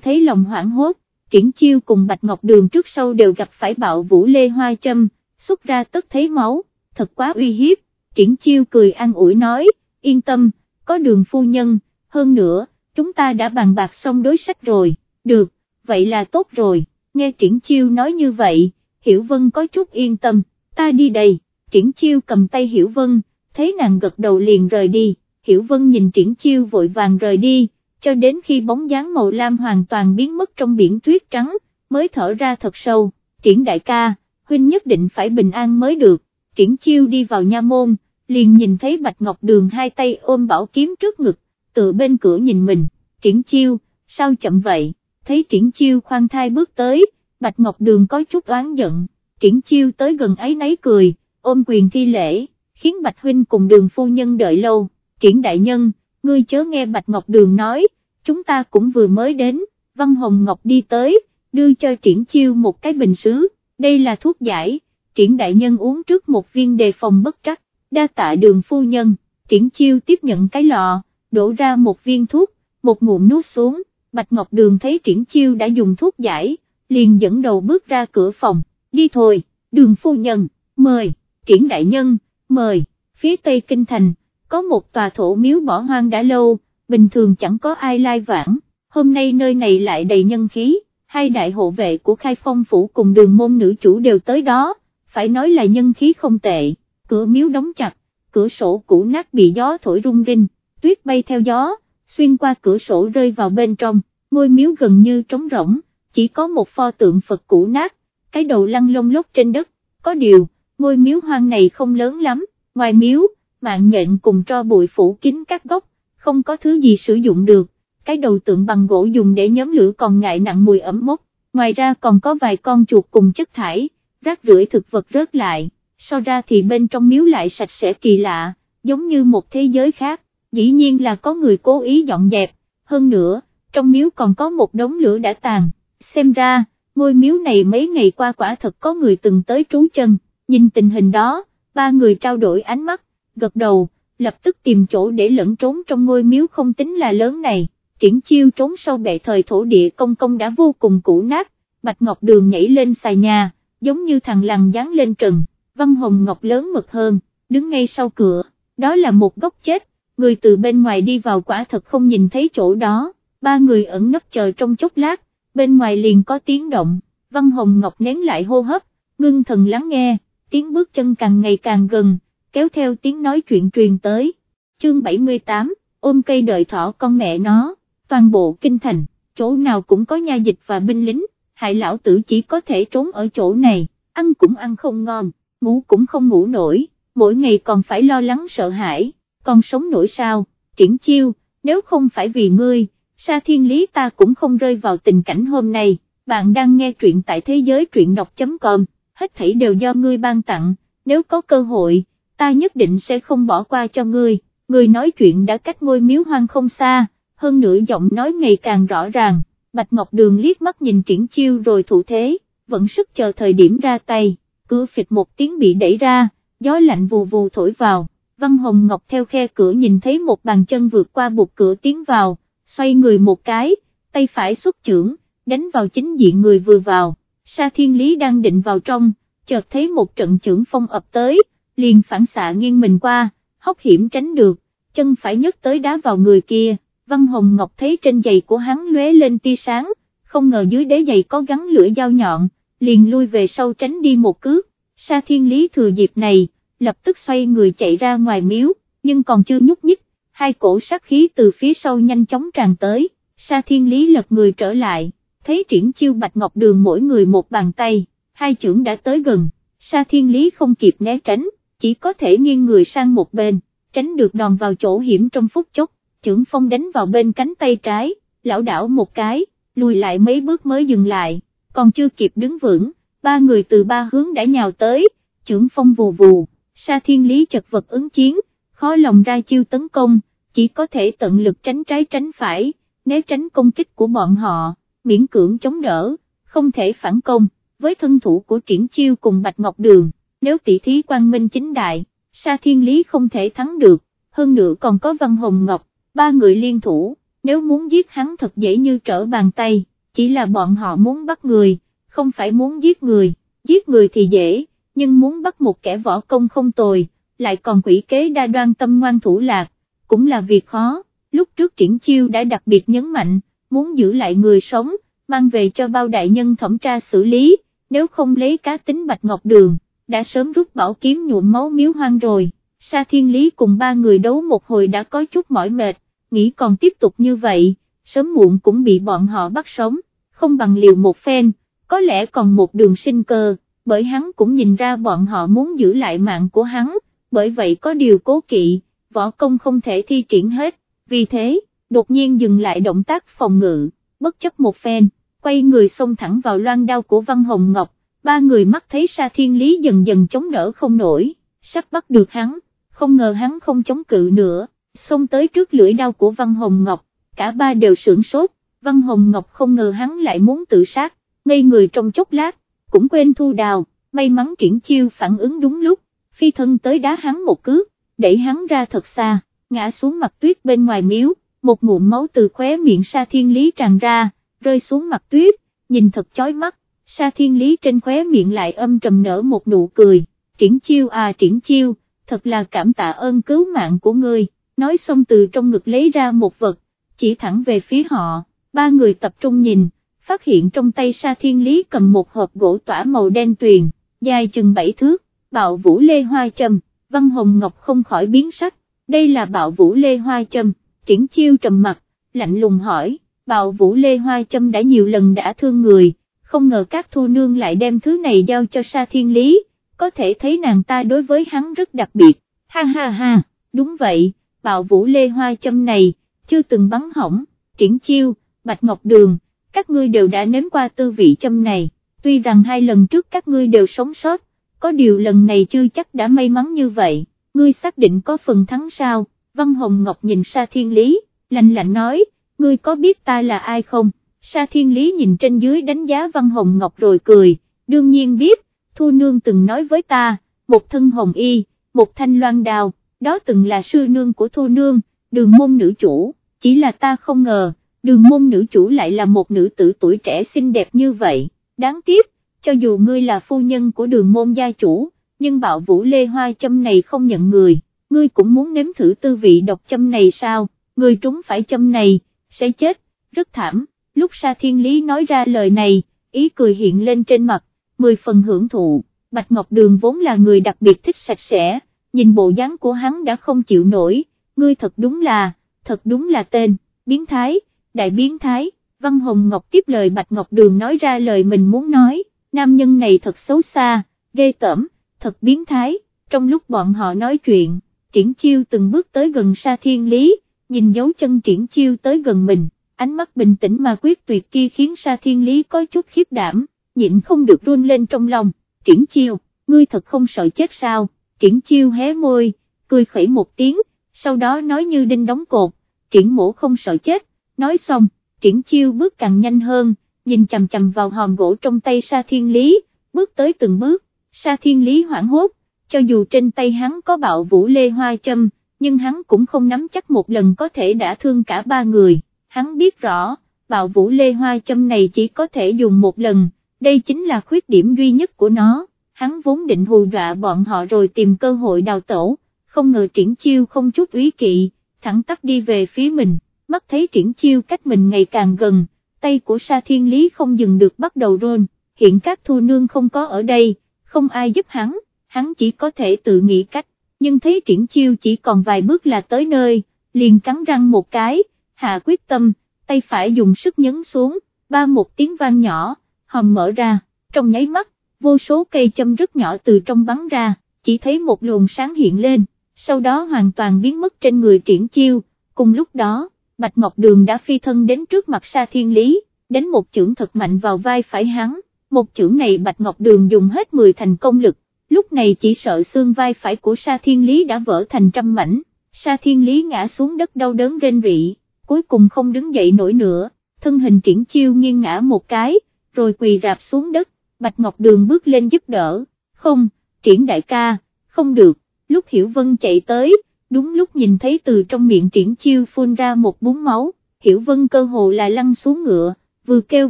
thấy lòng hoảng hốt, triển chiêu cùng Bạch Ngọc Đường trước sau đều gặp phải bạo vũ lê hoa châm, xuất ra tất thấy máu, thật quá uy hiếp, triển chiêu cười an ủi nói, yên tâm, có đường phu nhân, hơn nữa, chúng ta đã bàn bạc xong đối sách rồi, được, vậy là tốt rồi, nghe triển chiêu nói như vậy, Hiểu Vân có chút yên tâm, ta đi đây, triển chiêu cầm tay Hiểu Vân, thấy nàng gật đầu liền rời đi, Hiểu Vân nhìn triển chiêu vội vàng rời đi, cho đến khi bóng dáng màu lam hoàn toàn biến mất trong biển tuyết trắng, mới thở ra thật sâu, triển đại ca, huynh nhất định phải bình an mới được, triển chiêu đi vào nha môn, liền nhìn thấy Bạch Ngọc Đường hai tay ôm bảo kiếm trước ngực, tự bên cửa nhìn mình, triển chiêu, sao chậm vậy, thấy triển chiêu khoan thai bước tới, Bạch Ngọc Đường có chút oán giận, triển chiêu tới gần ấy nấy cười, ôm quyền thi lễ, khiến Bạch Huynh cùng đường phu nhân đợi lâu, triển đại nhân, ngươi chớ nghe Bạch Ngọc Đường nói, chúng ta cũng vừa mới đến, Văn Hồng Ngọc đi tới, đưa cho triển chiêu một cái bình sứ, đây là thuốc giải, triển đại nhân uống trước một viên đề phòng bất trắc, đa tạ đường phu nhân, triển chiêu tiếp nhận cái lọ, đổ ra một viên thuốc, một ngụm nuốt xuống, Bạch Ngọc Đường thấy triển chiêu đã dùng thuốc giải, liền dẫn đầu bước ra cửa phòng, đi thôi, đường phu nhân, mời, triển đại nhân, mời, phía tây kinh thành, có một tòa thổ miếu bỏ hoang đã lâu, bình thường chẳng có ai lai vãng, hôm nay nơi này lại đầy nhân khí, hai đại hộ vệ của khai phong phủ cùng đường môn nữ chủ đều tới đó, phải nói là nhân khí không tệ, cửa miếu đóng chặt, cửa sổ cũ nát bị gió thổi rung rinh, tuyết bay theo gió, xuyên qua cửa sổ rơi vào bên trong, ngôi miếu gần như trống rỗng, chỉ có một pho tượng Phật cũ nát, cái đầu lăn lông lốc trên đất, có điều, ngôi miếu hoang này không lớn lắm, ngoài miếu, mạng nhện cùng tro bụi phủ kín các góc, không có thứ gì sử dụng được, cái đầu tượng bằng gỗ dùng để nhóm lửa còn ngại nặng mùi ẩm mốc, ngoài ra còn có vài con chuột cùng chất thải, rác rưởi thực vật rớt lại, sau ra thì bên trong miếu lại sạch sẽ kỳ lạ, giống như một thế giới khác, dĩ nhiên là có người cố ý dọn dẹp, hơn nữa, trong miếu còn có một đống lửa đã tàn, xem ra, ngôi miếu này mấy ngày qua quả thật có người từng tới trú chân, nhìn tình hình đó, ba người trao đổi ánh mắt, gật đầu, lập tức tìm chỗ để lẫn trốn trong ngôi miếu không tính là lớn này, triển chiêu trốn sau bệ thời thổ địa công công đã vô cùng cũ nát, Bạch Ngọc Đường nhảy lên xài nhà, giống như thằng lằn dán lên trần, Văn Hồng Ngọc lớn mực hơn, đứng ngay sau cửa, đó là một góc chết, người từ bên ngoài đi vào quả thật không nhìn thấy chỗ đó, ba người ẩn nấp chờ trong chốc lát, bên ngoài liền có tiếng động, Văn Hồng Ngọc nén lại hô hấp, ngưng thần lắng nghe, tiếng bước chân càng ngày càng gần, kéo theo tiếng nói chuyện truyền tới, chương 78, ôm cây đợi thỏ con mẹ nó, toàn bộ kinh thành, chỗ nào cũng có nha dịch và binh lính, hại lão tử chỉ có thể trốn ở chỗ này, ăn cũng ăn không ngon, ngủ cũng không ngủ nổi, mỗi ngày còn phải lo lắng sợ hãi, còn sống nổi sao, triển chiêu, nếu không phải vì ngươi, sa thiên lý ta cũng không rơi vào tình cảnh hôm nay, bạn đang nghe truyện tại thế giới truyện đọc.com, hết thảy đều do ngươi ban tặng, nếu có cơ hội, ta nhất định sẽ không bỏ qua cho ngươi, người nói chuyện đã cách ngôi miếu hoang không xa, hơn nữa giọng nói ngày càng rõ ràng, Bạch Ngọc Đường liếc mắt nhìn triển chiêu rồi thủ thế, vẫn sức chờ thời điểm ra tay, cửa phịch một tiếng bị đẩy ra, gió lạnh vù vù thổi vào, Văn Hồng Ngọc theo khe cửa nhìn thấy một bàn chân vượt qua bục cửa tiến vào, xoay người một cái, tay phải xuất trưởng, đánh vào chính diện người vừa vào, Sa Thiên Lý đang định vào trong, chợt thấy một trận trưởng phong ập tới, liền phản xạ nghiêng mình qua, hốc hiểm tránh được, chân phải nhấc tới đá vào người kia, Văn Hồng Ngọc thấy trên giày của hắn lóe lên tia sáng, không ngờ dưới đế giày có gắn lưỡi dao nhọn, liền lui về sau tránh đi một cước, Sa Thiên Lý thừa dịp này, lập tức xoay người chạy ra ngoài miếu, nhưng còn chưa nhúc nhích, hai cổ sát khí từ phía sau nhanh chóng tràn tới, Sa Thiên Lý lật người trở lại, thấy triển chiêu bạch ngọc đường mỗi người một bàn tay, hai trưởng đã tới gần, Sa Thiên Lý không kịp né tránh, chỉ có thể nghiêng người sang một bên, tránh được đòn vào chỗ hiểm trong phút chốc, trưởng phong đánh vào bên cánh tay trái, lão đảo một cái, lùi lại mấy bước mới dừng lại, còn chưa kịp đứng vững, ba người từ ba hướng đã nhào tới, trưởng phong vù vù, Sa Thiên Lý chật vật ứng chiến, khó lòng ra chiêu tấn công, chỉ có thể tận lực tránh trái tránh phải, né tránh công kích của bọn họ, miễn cưỡng chống đỡ, không thể phản công, với thân thủ của triển chiêu cùng Bạch Ngọc Đường, nếu tỷ thí quang minh chính đại, Sa Thiên Lý không thể thắng được, hơn nữa còn có Văn Hồng Ngọc, ba người liên thủ, nếu muốn giết hắn thật dễ như trở bàn tay, chỉ là bọn họ muốn bắt người, không phải muốn giết người, giết người thì dễ, nhưng muốn bắt một kẻ võ công không tồi, lại còn quỷ kế đa đoan tâm ngoan thủ lạc, cũng là việc khó, lúc trước triển chiêu đã đặc biệt nhấn mạnh, muốn giữ lại người sống, mang về cho bao đại nhân thẩm tra xử lý, nếu không lấy cá tính bạch ngọc đường, đã sớm rút bảo kiếm nhuộm máu miếu hoang rồi, Sa Thiên Lý cùng ba người đấu một hồi đã có chút mỏi mệt, nghĩ còn tiếp tục như vậy, sớm muộn cũng bị bọn họ bắt sống, không bằng liều một phen, có lẽ còn một đường sinh cơ, bởi hắn cũng nhìn ra bọn họ muốn giữ lại mạng của hắn, bởi vậy có điều cố kỵ, võ công không thể thi triển hết, vì thế, đột nhiên dừng lại động tác phòng ngự, bất chấp một phen, quay người xông thẳng vào loan đao của Văn Hồng Ngọc, ba người mắt thấy Sa Thiên Lý dần dần chống đỡ không nổi, sắp bắt được hắn, không ngờ hắn không chống cự nữa, xông tới trước lưỡi đao của Văn Hồng Ngọc, cả ba đều sửng sốt, Văn Hồng Ngọc không ngờ hắn lại muốn tự sát, ngây người trong chốc lát, cũng quên thu đào, may mắn triển chiêu phản ứng đúng lúc, phi thân tới đá hắn một cước, đẩy hắn ra thật xa, ngã xuống mặt tuyết bên ngoài miếu, một ngụm máu từ khóe miệng Sa Thiên Lý tràn ra, rơi xuống mặt tuyết, nhìn thật chói mắt, Sa Thiên Lý trên khóe miệng lại âm trầm nở một nụ cười, triển chiêu à triển chiêu, thật là cảm tạ ơn cứu mạng của ngươi, nói xong từ trong ngực lấy ra một vật, chỉ thẳng về phía họ, ba người tập trung nhìn, phát hiện trong tay Sa Thiên Lý cầm một hộp gỗ tỏa màu đen tuyền, dài chừng bảy thước, bạo vũ lê hoa châm, Văn Hồng Ngọc không khỏi biến sắc, đây là bạo vũ lê hoa châm, triển chiêu trầm mặt, lạnh lùng hỏi, bạo vũ lê hoa châm đã nhiều lần đã thương người, không ngờ các thu nương lại đem thứ này giao cho Sa Thiên Lý, có thể thấy nàng ta đối với hắn rất đặc biệt, ha ha ha, đúng vậy, bạo vũ lê hoa châm này, chưa từng bắn hỏng, triển chiêu, bạch ngọc đường, các ngươi đều đã nếm qua tư vị châm này, tuy rằng hai lần trước các ngươi đều sống sót, có điều lần này chưa chắc đã may mắn như vậy, ngươi xác định có phần thắng sao, Văn Hồng Ngọc nhìn Sa Thiên Lý, lạnh lạnh nói, ngươi có biết ta là ai không, Sa Thiên Lý nhìn trên dưới đánh giá Văn Hồng Ngọc rồi cười, đương nhiên biết, Thu Nương từng nói với ta, một thân hồng y, một thanh loan đào, đó từng là sư nương của Thu Nương, đường môn nữ chủ, chỉ là ta không ngờ, đường môn nữ chủ lại là một nữ tử tuổi trẻ xinh đẹp như vậy, đáng tiếc, cho dù ngươi là phu nhân của đường môn gia chủ, nhưng bạo vũ lê hoa châm này không nhận người, ngươi cũng muốn nếm thử tư vị độc châm này sao, ngươi trúng phải châm này, sẽ chết, rất thảm, lúc Sa Thiên Lý nói ra lời này, ý cười hiện lên trên mặt, mười phần hưởng thụ, Bạch Ngọc Đường vốn là người đặc biệt thích sạch sẽ, nhìn bộ dáng của hắn đã không chịu nổi, ngươi thật đúng là, thật đúng là tên, biến thái, đại biến thái, Văn Hồng Ngọc tiếp lời Bạch Ngọc Đường nói ra lời mình muốn nói, nam nhân này thật xấu xa, ghê tởm, thật biến thái, trong lúc bọn họ nói chuyện, triển chiêu từng bước tới gần Sa Thiên Lý, nhìn dấu chân triển chiêu tới gần mình, ánh mắt bình tĩnh mà quyết tuyệt kia khiến Sa Thiên Lý có chút khiếp đảm, nhịn không được run lên trong lòng, triển chiêu, ngươi thật không sợ chết sao, triển chiêu hé môi, cười khẩy một tiếng, sau đó nói như đinh đóng cột, triển mổ không sợ chết, nói xong, triển chiêu bước càng nhanh hơn, nhìn chầm chầm vào hòm gỗ trong tay Sa Thiên Lý, bước tới từng bước, Sa Thiên Lý hoảng hốt, cho dù trên tay hắn có bạo vũ lê hoa châm, nhưng hắn cũng không nắm chắc một lần có thể đã thương cả ba người, hắn biết rõ, bạo vũ lê hoa châm này chỉ có thể dùng một lần, đây chính là khuyết điểm duy nhất của nó, hắn vốn định hù dọa bọn họ rồi tìm cơ hội đào tổ, không ngờ triển chiêu không chút ý kỵ, thẳng tắp đi về phía mình, mắt thấy triển chiêu cách mình ngày càng gần, tay của Sa Thiên Lý không dừng được bắt đầu rôn, hiện các thu nương không có ở đây, không ai giúp hắn, hắn chỉ có thể tự nghĩ cách, nhưng thấy triển chiêu chỉ còn vài bước là tới nơi, liền cắn răng một cái, hạ quyết tâm, tay phải dùng sức nhấn xuống, ba một tiếng vang nhỏ, hòm mở ra, trong nháy mắt, vô số cây châm rất nhỏ từ trong bắn ra, chỉ thấy một luồng sáng hiện lên, sau đó hoàn toàn biến mất trên người triển chiêu, cùng lúc đó, Bạch Ngọc Đường đã phi thân đến trước mặt Sa Thiên Lý, đánh một chưởng thật mạnh vào vai phải hắn, một chưởng này Bạch Ngọc Đường dùng hết 10 thành công lực, lúc này chỉ sợ xương vai phải của Sa Thiên Lý đã vỡ thành trăm mảnh, Sa Thiên Lý ngã xuống đất đau đớn rên rỉ, cuối cùng không đứng dậy nổi nữa, thân hình triển chiêu nghiêng ngã một cái, rồi quỳ rạp xuống đất, Bạch Ngọc Đường bước lên giúp đỡ, không, triển đại ca, không được, lúc Hiểu Vân chạy tới, đúng lúc nhìn thấy từ trong miệng triển chiêu phun ra một búng máu, Hiểu Vân cơ hồ là lăn xuống ngựa, vừa kêu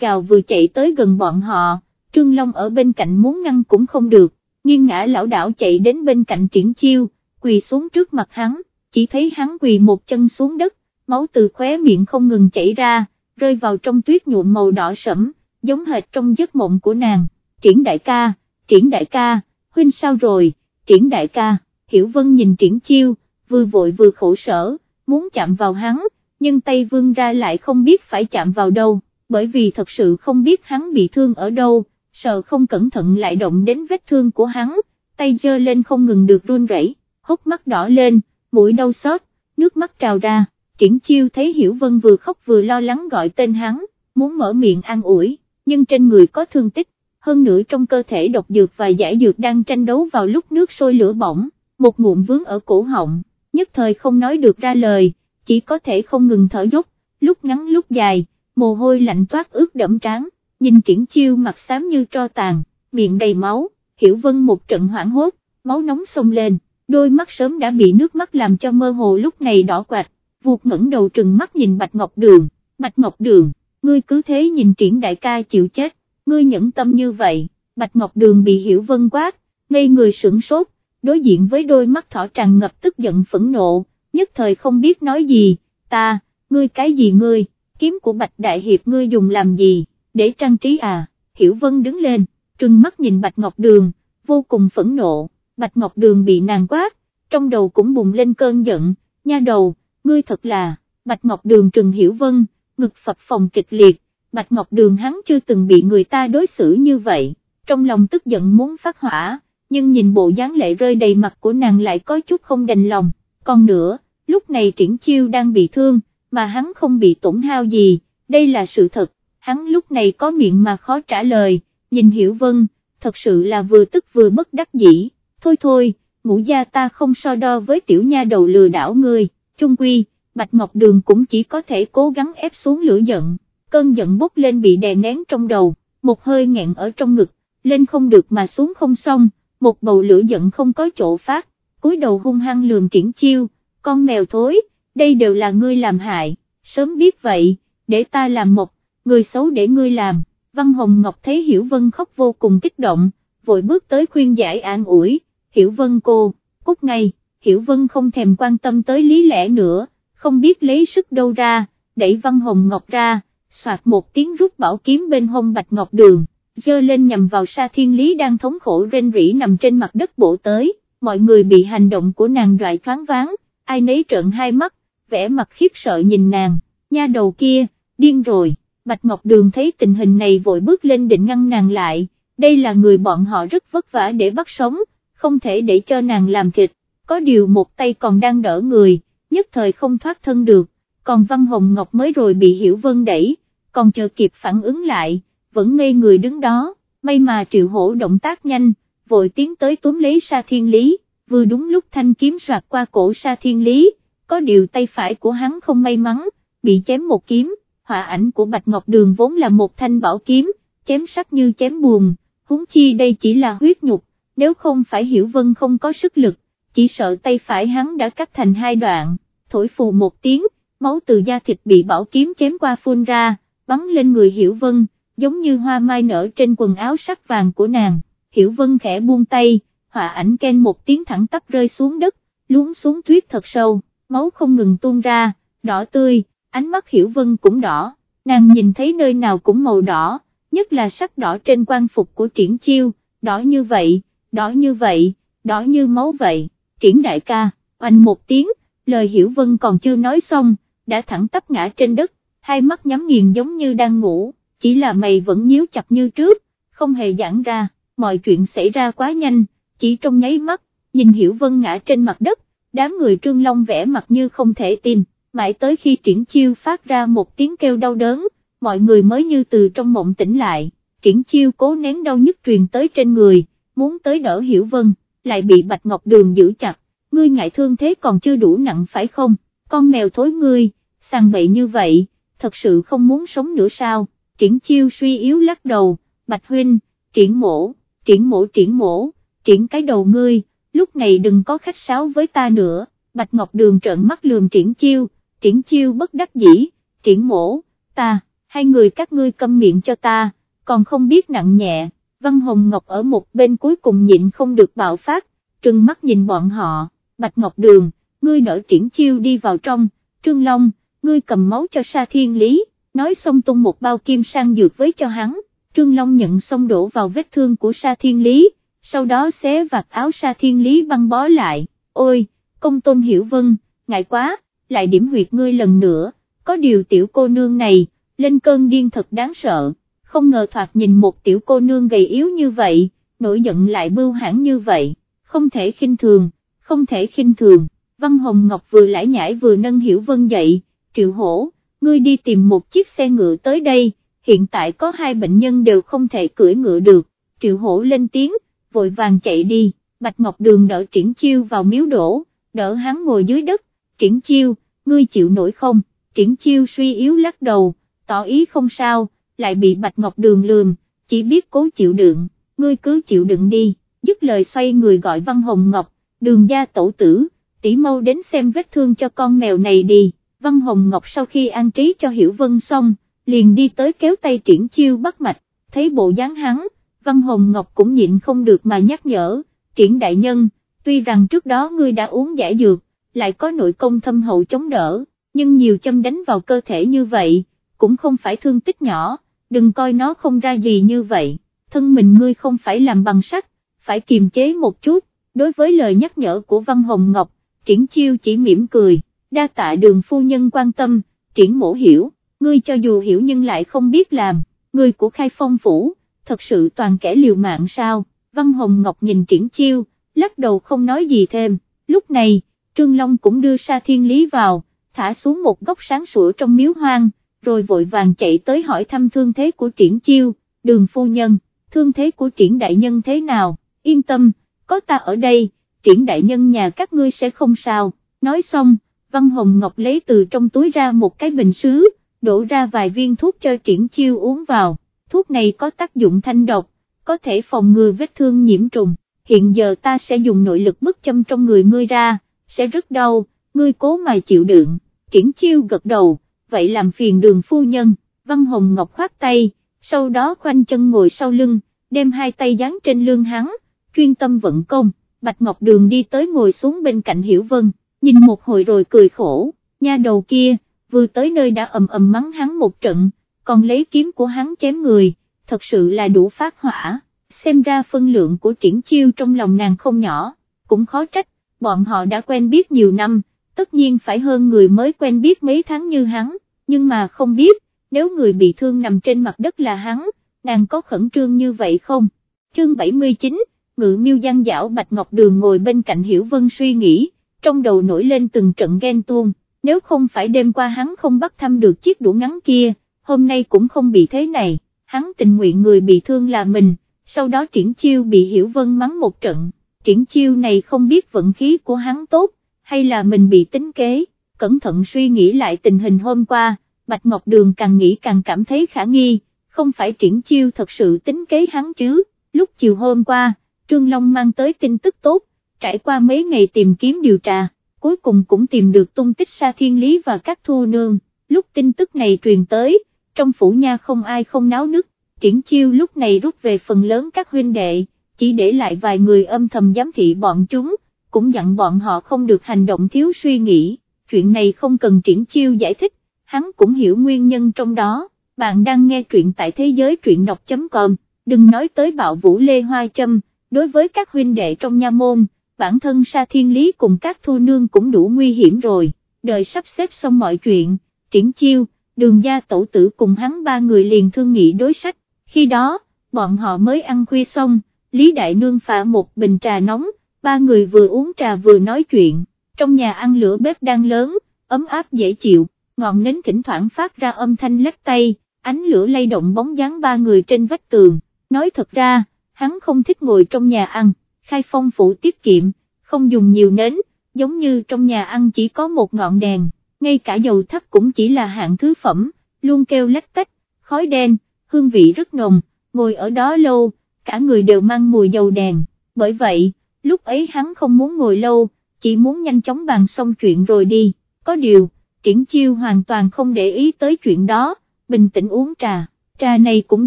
gào vừa chạy tới gần bọn họ, Trương Long ở bên cạnh muốn ngăn cũng không được, nghiêng ngã lão đảo chạy đến bên cạnh triển chiêu, quỳ xuống trước mặt hắn, chỉ thấy hắn quỳ một chân xuống đất, máu từ khóe miệng không ngừng chảy ra, rơi vào trong tuyết nhuộm màu đỏ sẫm, giống hệt trong giấc mộng của nàng, triển đại ca, triển đại ca, huynh sao rồi, triển đại ca, hiểu vân nhìn triển chiêu, vừa vội vừa khổ sở, muốn chạm vào hắn, nhưng tay vương ra lại không biết phải chạm vào đâu, bởi vì thật sự không biết hắn bị thương ở đâu, sợ không cẩn thận lại động đến vết thương của hắn, tay dơ lên không ngừng được run rẩy, hốc mắt đỏ lên, mũi đau xót, nước mắt trào ra, triển chiêu thấy Hiểu Vân vừa khóc vừa lo lắng gọi tên hắn, muốn mở miệng an ủi, nhưng trên người có thương tích, hơn nữa trong cơ thể độc dược và giải dược đang tranh đấu vào lúc nước sôi lửa bỏng, một ngụm vướng ở cổ họng, nhất thời không nói được ra lời, chỉ có thể không ngừng thở dốc, lúc ngắn lúc dài, mồ hôi lạnh toát ướt đẫm trán, nhìn triển chiêu mặt xám như tro tàn, miệng đầy máu, hiểu vân một trận hoảng hốt, máu nóng sông lên, đôi mắt sớm đã bị nước mắt làm cho mơ hồ lúc này đỏ quạch, vuột ngẩng đầu trừng mắt nhìn Bạch Ngọc Đường, Bạch Ngọc Đường, ngươi cứ thế nhìn triển đại ca chịu chết, ngươi nhẫn tâm như vậy, Bạch Ngọc Đường bị hiểu vân quát, ngây người sửng sốt, đối diện với đôi mắt thỏ tràn ngập tức giận phẫn nộ, nhất thời không biết nói gì, ta, ngươi cái gì ngươi, kiếm của Bạch Đại Hiệp ngươi dùng làm gì, để trang trí à, Hiểu Vân đứng lên, trừng mắt nhìn Bạch Ngọc Đường, vô cùng phẫn nộ, Bạch Ngọc Đường bị nàng quát, trong đầu cũng bùng lên cơn giận, nha đầu, ngươi thật là, Bạch Ngọc Đường trừng Hiểu Vân, ngực phập phòng kịch liệt, Bạch Ngọc Đường hắn chưa từng bị người ta đối xử như vậy, trong lòng tức giận muốn phát hỏa, nhưng nhìn bộ dáng lệ rơi đầy mặt của nàng lại có chút không đành lòng, còn nữa, lúc này triển chiêu đang bị thương, mà hắn không bị tổn hao gì, đây là sự thật, hắn lúc này có miệng mà khó trả lời, nhìn Hiểu Vân, thật sự là vừa tức vừa bất đắc dĩ, thôi thôi, ngũ gia ta không so đo với tiểu nha đầu lừa đảo ngươi, chung quy, Bạch Ngọc Đường cũng chỉ có thể cố gắng ép xuống lửa giận, cơn giận bốc lên bị đè nén trong đầu, một hơi nghẹn ở trong ngực, lên không được mà xuống không xong, một bầu lửa giận không có chỗ phát, cúi đầu hung hăng lườm triển chiêu, con mèo thối, đây đều là ngươi làm hại, sớm biết vậy, để ta làm một, người xấu để ngươi làm, Văn Hồng Ngọc thấy Hiểu Vân khóc vô cùng kích động, vội bước tới khuyên giải an ủi, Hiểu Vân cô, cút ngay, Hiểu Vân không thèm quan tâm tới lý lẽ nữa, không biết lấy sức đâu ra, đẩy Văn Hồng Ngọc ra, soạt một tiếng rút bảo kiếm bên hông Bạch Ngọc Đường, dơ lên nhằm vào Sa Thiên Lý đang thống khổ rên rỉ nằm trên mặt đất bổ tới, mọi người bị hành động của nàng đoại thoáng váng, ai nấy trợn hai mắt, vẻ mặt khiếp sợ nhìn nàng, nha đầu kia, điên rồi, Bạch Ngọc Đường thấy tình hình này vội bước lên định ngăn nàng lại, đây là người bọn họ rất vất vả để bắt sống, không thể để cho nàng làm thịt, có điều một tay còn đang đỡ người, nhất thời không thoát thân được, còn Văn Hồng Ngọc mới rồi bị Hiểu Vân đẩy, còn chờ kịp phản ứng lại, vẫn ngây người đứng đó, may mà triệu hổ động tác nhanh, vội tiến tới túm lấy Sa Thiên Lý, vừa đúng lúc thanh kiếm soạt qua cổ Sa Thiên Lý, có điều tay phải của hắn không may mắn, bị chém một kiếm, họa ảnh của Bạch Ngọc Đường vốn là một thanh bảo kiếm, chém sắc như chém buồn, huống chi đây chỉ là huyết nhục, nếu không phải Hiểu Vân không có sức lực, chỉ sợ tay phải hắn đã cắt thành hai đoạn, thổi phù một tiếng, máu từ da thịt bị bảo kiếm chém qua phun ra, bắn lên người Hiểu Vân, giống như hoa mai nở trên quần áo sắc vàng của nàng, Hiểu Vân khẽ buông tay, họa ảnh ken một tiếng thẳng tắp rơi xuống đất, luống xuống tuyết thật sâu, máu không ngừng tuôn ra, đỏ tươi, ánh mắt Hiểu Vân cũng đỏ, nàng nhìn thấy nơi nào cũng màu đỏ, nhất là sắc đỏ trên quan phục của triển chiêu, đỏ như vậy, đỏ như vậy, đỏ như máu vậy, triển đại ca, oanh một tiếng, lời Hiểu Vân còn chưa nói xong, đã thẳng tắp ngã trên đất, hai mắt nhắm nghiền giống như đang ngủ, chỉ là mày vẫn nhíu chặt như trước, không hề giãn ra, mọi chuyện xảy ra quá nhanh, chỉ trong nháy mắt, nhìn Hiểu Vân ngã trên mặt đất, đám người Trương Long vẽ mặt như không thể tin, mãi tới khi triển chiêu phát ra một tiếng kêu đau đớn, mọi người mới như từ trong mộng tỉnh lại, triển chiêu cố nén đau nhức truyền tới trên người, muốn tới đỡ Hiểu Vân, lại bị Bạch Ngọc Đường giữ chặt, ngươi ngại thương thế còn chưa đủ nặng phải không, con mèo thối ngươi, sàng bậy như vậy, thật sự không muốn sống nữa sao, triển chiêu suy yếu lắc đầu, Bạch Huynh, triển mổ, triển mổ triển mổ, triển cái đầu ngươi, lúc này đừng có khách sáo với ta nữa, Bạch Ngọc Đường trợn mắt lườm triển chiêu, triển chiêu bất đắc dĩ, triển mổ, ta, hai người các ngươi câm miệng cho ta, còn không biết nặng nhẹ, Văn Hồng Ngọc ở một bên cuối cùng nhịn không được bạo phát, trừng mắt nhìn bọn họ, Bạch Ngọc Đường, ngươi đỡ triển chiêu đi vào trong, Trương Long, ngươi cầm máu cho Sa Thiên Lý, nói xong tung một bao kim sang dược với cho hắn, Trương Long nhận xong đổ vào vết thương của Sa Thiên Lý, sau đó xé vạt áo Sa Thiên Lý băng bó lại, ôi, công tôn hiểu vân, ngại quá, lại điểm huyệt ngươi lần nữa, có điều tiểu cô nương này, lên cơn điên thật đáng sợ, không ngờ thoạt nhìn một tiểu cô nương gầy yếu như vậy, nổi giận lại bưu hãn như vậy, không thể khinh thường, không thể khinh thường, Văn Hồng Ngọc vừa lải nhải vừa nâng Hiểu Vân dậy, triệu hổ, ngươi đi tìm một chiếc xe ngựa tới đây, hiện tại có hai bệnh nhân đều không thể cưỡi ngựa được, triệu hổ lên tiếng, vội vàng chạy đi, Bạch Ngọc Đường đỡ triển chiêu vào miếu đổ, đỡ hắn ngồi dưới đất, triển chiêu, ngươi chịu nổi không, triển chiêu suy yếu lắc đầu, tỏ ý không sao, lại bị Bạch Ngọc Đường lườm, chỉ biết cố chịu đựng, ngươi cứ chịu đựng đi, dứt lời xoay người gọi Văn Hồng Ngọc, đường gia tổ tử, tỷ mau đến xem vết thương cho con mèo này đi, Văn Hồng Ngọc sau khi an trí cho Hiểu Vân xong, liền đi tới kéo tay triển chiêu bắt mạch, thấy bộ dáng hắn, Văn Hồng Ngọc cũng nhịn không được mà nhắc nhở, triển đại nhân, tuy rằng trước đó ngươi đã uống giải dược, lại có nội công thâm hậu chống đỡ, nhưng nhiều châm đánh vào cơ thể như vậy, cũng không phải thương tích nhỏ, đừng coi nó không ra gì như vậy, thân mình ngươi không phải làm bằng sắt, phải kiềm chế một chút, đối với lời nhắc nhở của Văn Hồng Ngọc, triển chiêu chỉ mỉm cười, đa tạ đường phu nhân quan tâm, triển mổ hiểu, ngươi cho dù hiểu nhưng lại không biết làm, ngươi của khai phong phủ, thật sự toàn kẻ liều mạng sao, Văn Hồng Ngọc nhìn triển chiêu, lắc đầu không nói gì thêm, lúc này, Trương Long cũng đưa Sa Thiên Lý vào, thả xuống một góc sáng sủa trong miếu hoang, rồi vội vàng chạy tới hỏi thăm thương thế của triển chiêu, đường phu nhân, thương thế của triển đại nhân thế nào, yên tâm, có ta ở đây, triển đại nhân nhà các ngươi sẽ không sao, nói xong, Văn Hồng Ngọc lấy từ trong túi ra một cái bình sứ, đổ ra vài viên thuốc cho triển chiêu uống vào, thuốc này có tác dụng thanh độc, có thể phòng ngừa vết thương nhiễm trùng, hiện giờ ta sẽ dùng nội lực bức châm trong người ngươi ra, sẽ rất đau, ngươi cố mà chịu đựng, triển chiêu gật đầu, vậy làm phiền đường phu nhân, Văn Hồng Ngọc khoát tay, sau đó khoanh chân ngồi sau lưng, đem hai tay dán trên lưng hắn, chuyên tâm vận công, Bạch Ngọc Đường đi tới ngồi xuống bên cạnh Hiểu Vân, nhìn một hồi rồi cười khổ, nha đầu kia, vừa tới nơi đã ầm ầm mắng hắn một trận, còn lấy kiếm của hắn chém người, thật sự là đủ phát hỏa, xem ra phân lượng của triển chiêu trong lòng nàng không nhỏ, cũng khó trách, bọn họ đã quen biết nhiều năm, tất nhiên phải hơn người mới quen biết mấy tháng như hắn, nhưng mà không biết, nếu người bị thương nằm trên mặt đất là hắn, nàng có khẩn trương như vậy không? Chương 79, Ngự miêu giang dảo Bạch Ngọc Đường ngồi bên cạnh Hiểu Vân suy nghĩ, trong đầu nổi lên từng trận ghen tuông, nếu không phải đêm qua hắn không bắt thăm được chiếc đũa ngắn kia, hôm nay cũng không bị thế này, hắn tình nguyện người bị thương là mình, sau đó triển chiêu bị Hiểu Vân mắng một trận, triển chiêu này không biết vận khí của hắn tốt, hay là mình bị tính kế, cẩn thận suy nghĩ lại tình hình hôm qua, Bạch Ngọc Đường càng nghĩ càng cảm thấy khả nghi, không phải triển chiêu thật sự tính kế hắn chứ, lúc chiều hôm qua, Trương Long mang tới tin tức tốt, trải qua mấy ngày tìm kiếm điều tra, cuối cùng cũng tìm được tung tích Sa Thiên Lý và các thu nương, lúc tin tức này truyền tới, trong phủ nha không ai không náo nức, triển chiêu lúc này rút về phần lớn các huynh đệ, chỉ để lại vài người âm thầm giám thị bọn chúng, cũng dặn bọn họ không được hành động thiếu suy nghĩ, chuyện này không cần triển chiêu giải thích, hắn cũng hiểu nguyên nhân trong đó, bạn đang nghe truyện tại thế giới truyện đọc.com, đừng nói tới bạo vũ Lê Hoa Trâm, đối với các huynh đệ trong nha môn, bản thân Sa Thiên Lý cùng các thu nương cũng đủ nguy hiểm rồi, đời sắp xếp xong mọi chuyện, triển chiêu, đường gia tổ tử cùng hắn ba người liền thương nghị đối sách, khi đó, bọn họ mới ăn khuya xong, Lý Đại Nương phả một bình trà nóng, ba người vừa uống trà vừa nói chuyện, trong nhà ăn lửa bếp đang lớn, ấm áp dễ chịu, ngọn nến thỉnh thoảng phát ra âm thanh lách tay, ánh lửa lay động bóng dáng ba người trên vách tường, nói thật ra, hắn không thích ngồi trong nhà ăn, khai phong phủ tiết kiệm, không dùng nhiều nến, giống như trong nhà ăn chỉ có một ngọn đèn, ngay cả dầu thắp cũng chỉ là hạng thứ phẩm, luôn kêu lách tách, khói đen, hương vị rất nồng, ngồi ở đó lâu, cả người đều mang mùi dầu đèn, bởi vậy, lúc ấy hắn không muốn ngồi lâu, chỉ muốn nhanh chóng bàn xong chuyện rồi đi, có điều, triển chiêu hoàn toàn không để ý tới chuyện đó, bình tĩnh uống trà, trà này cũng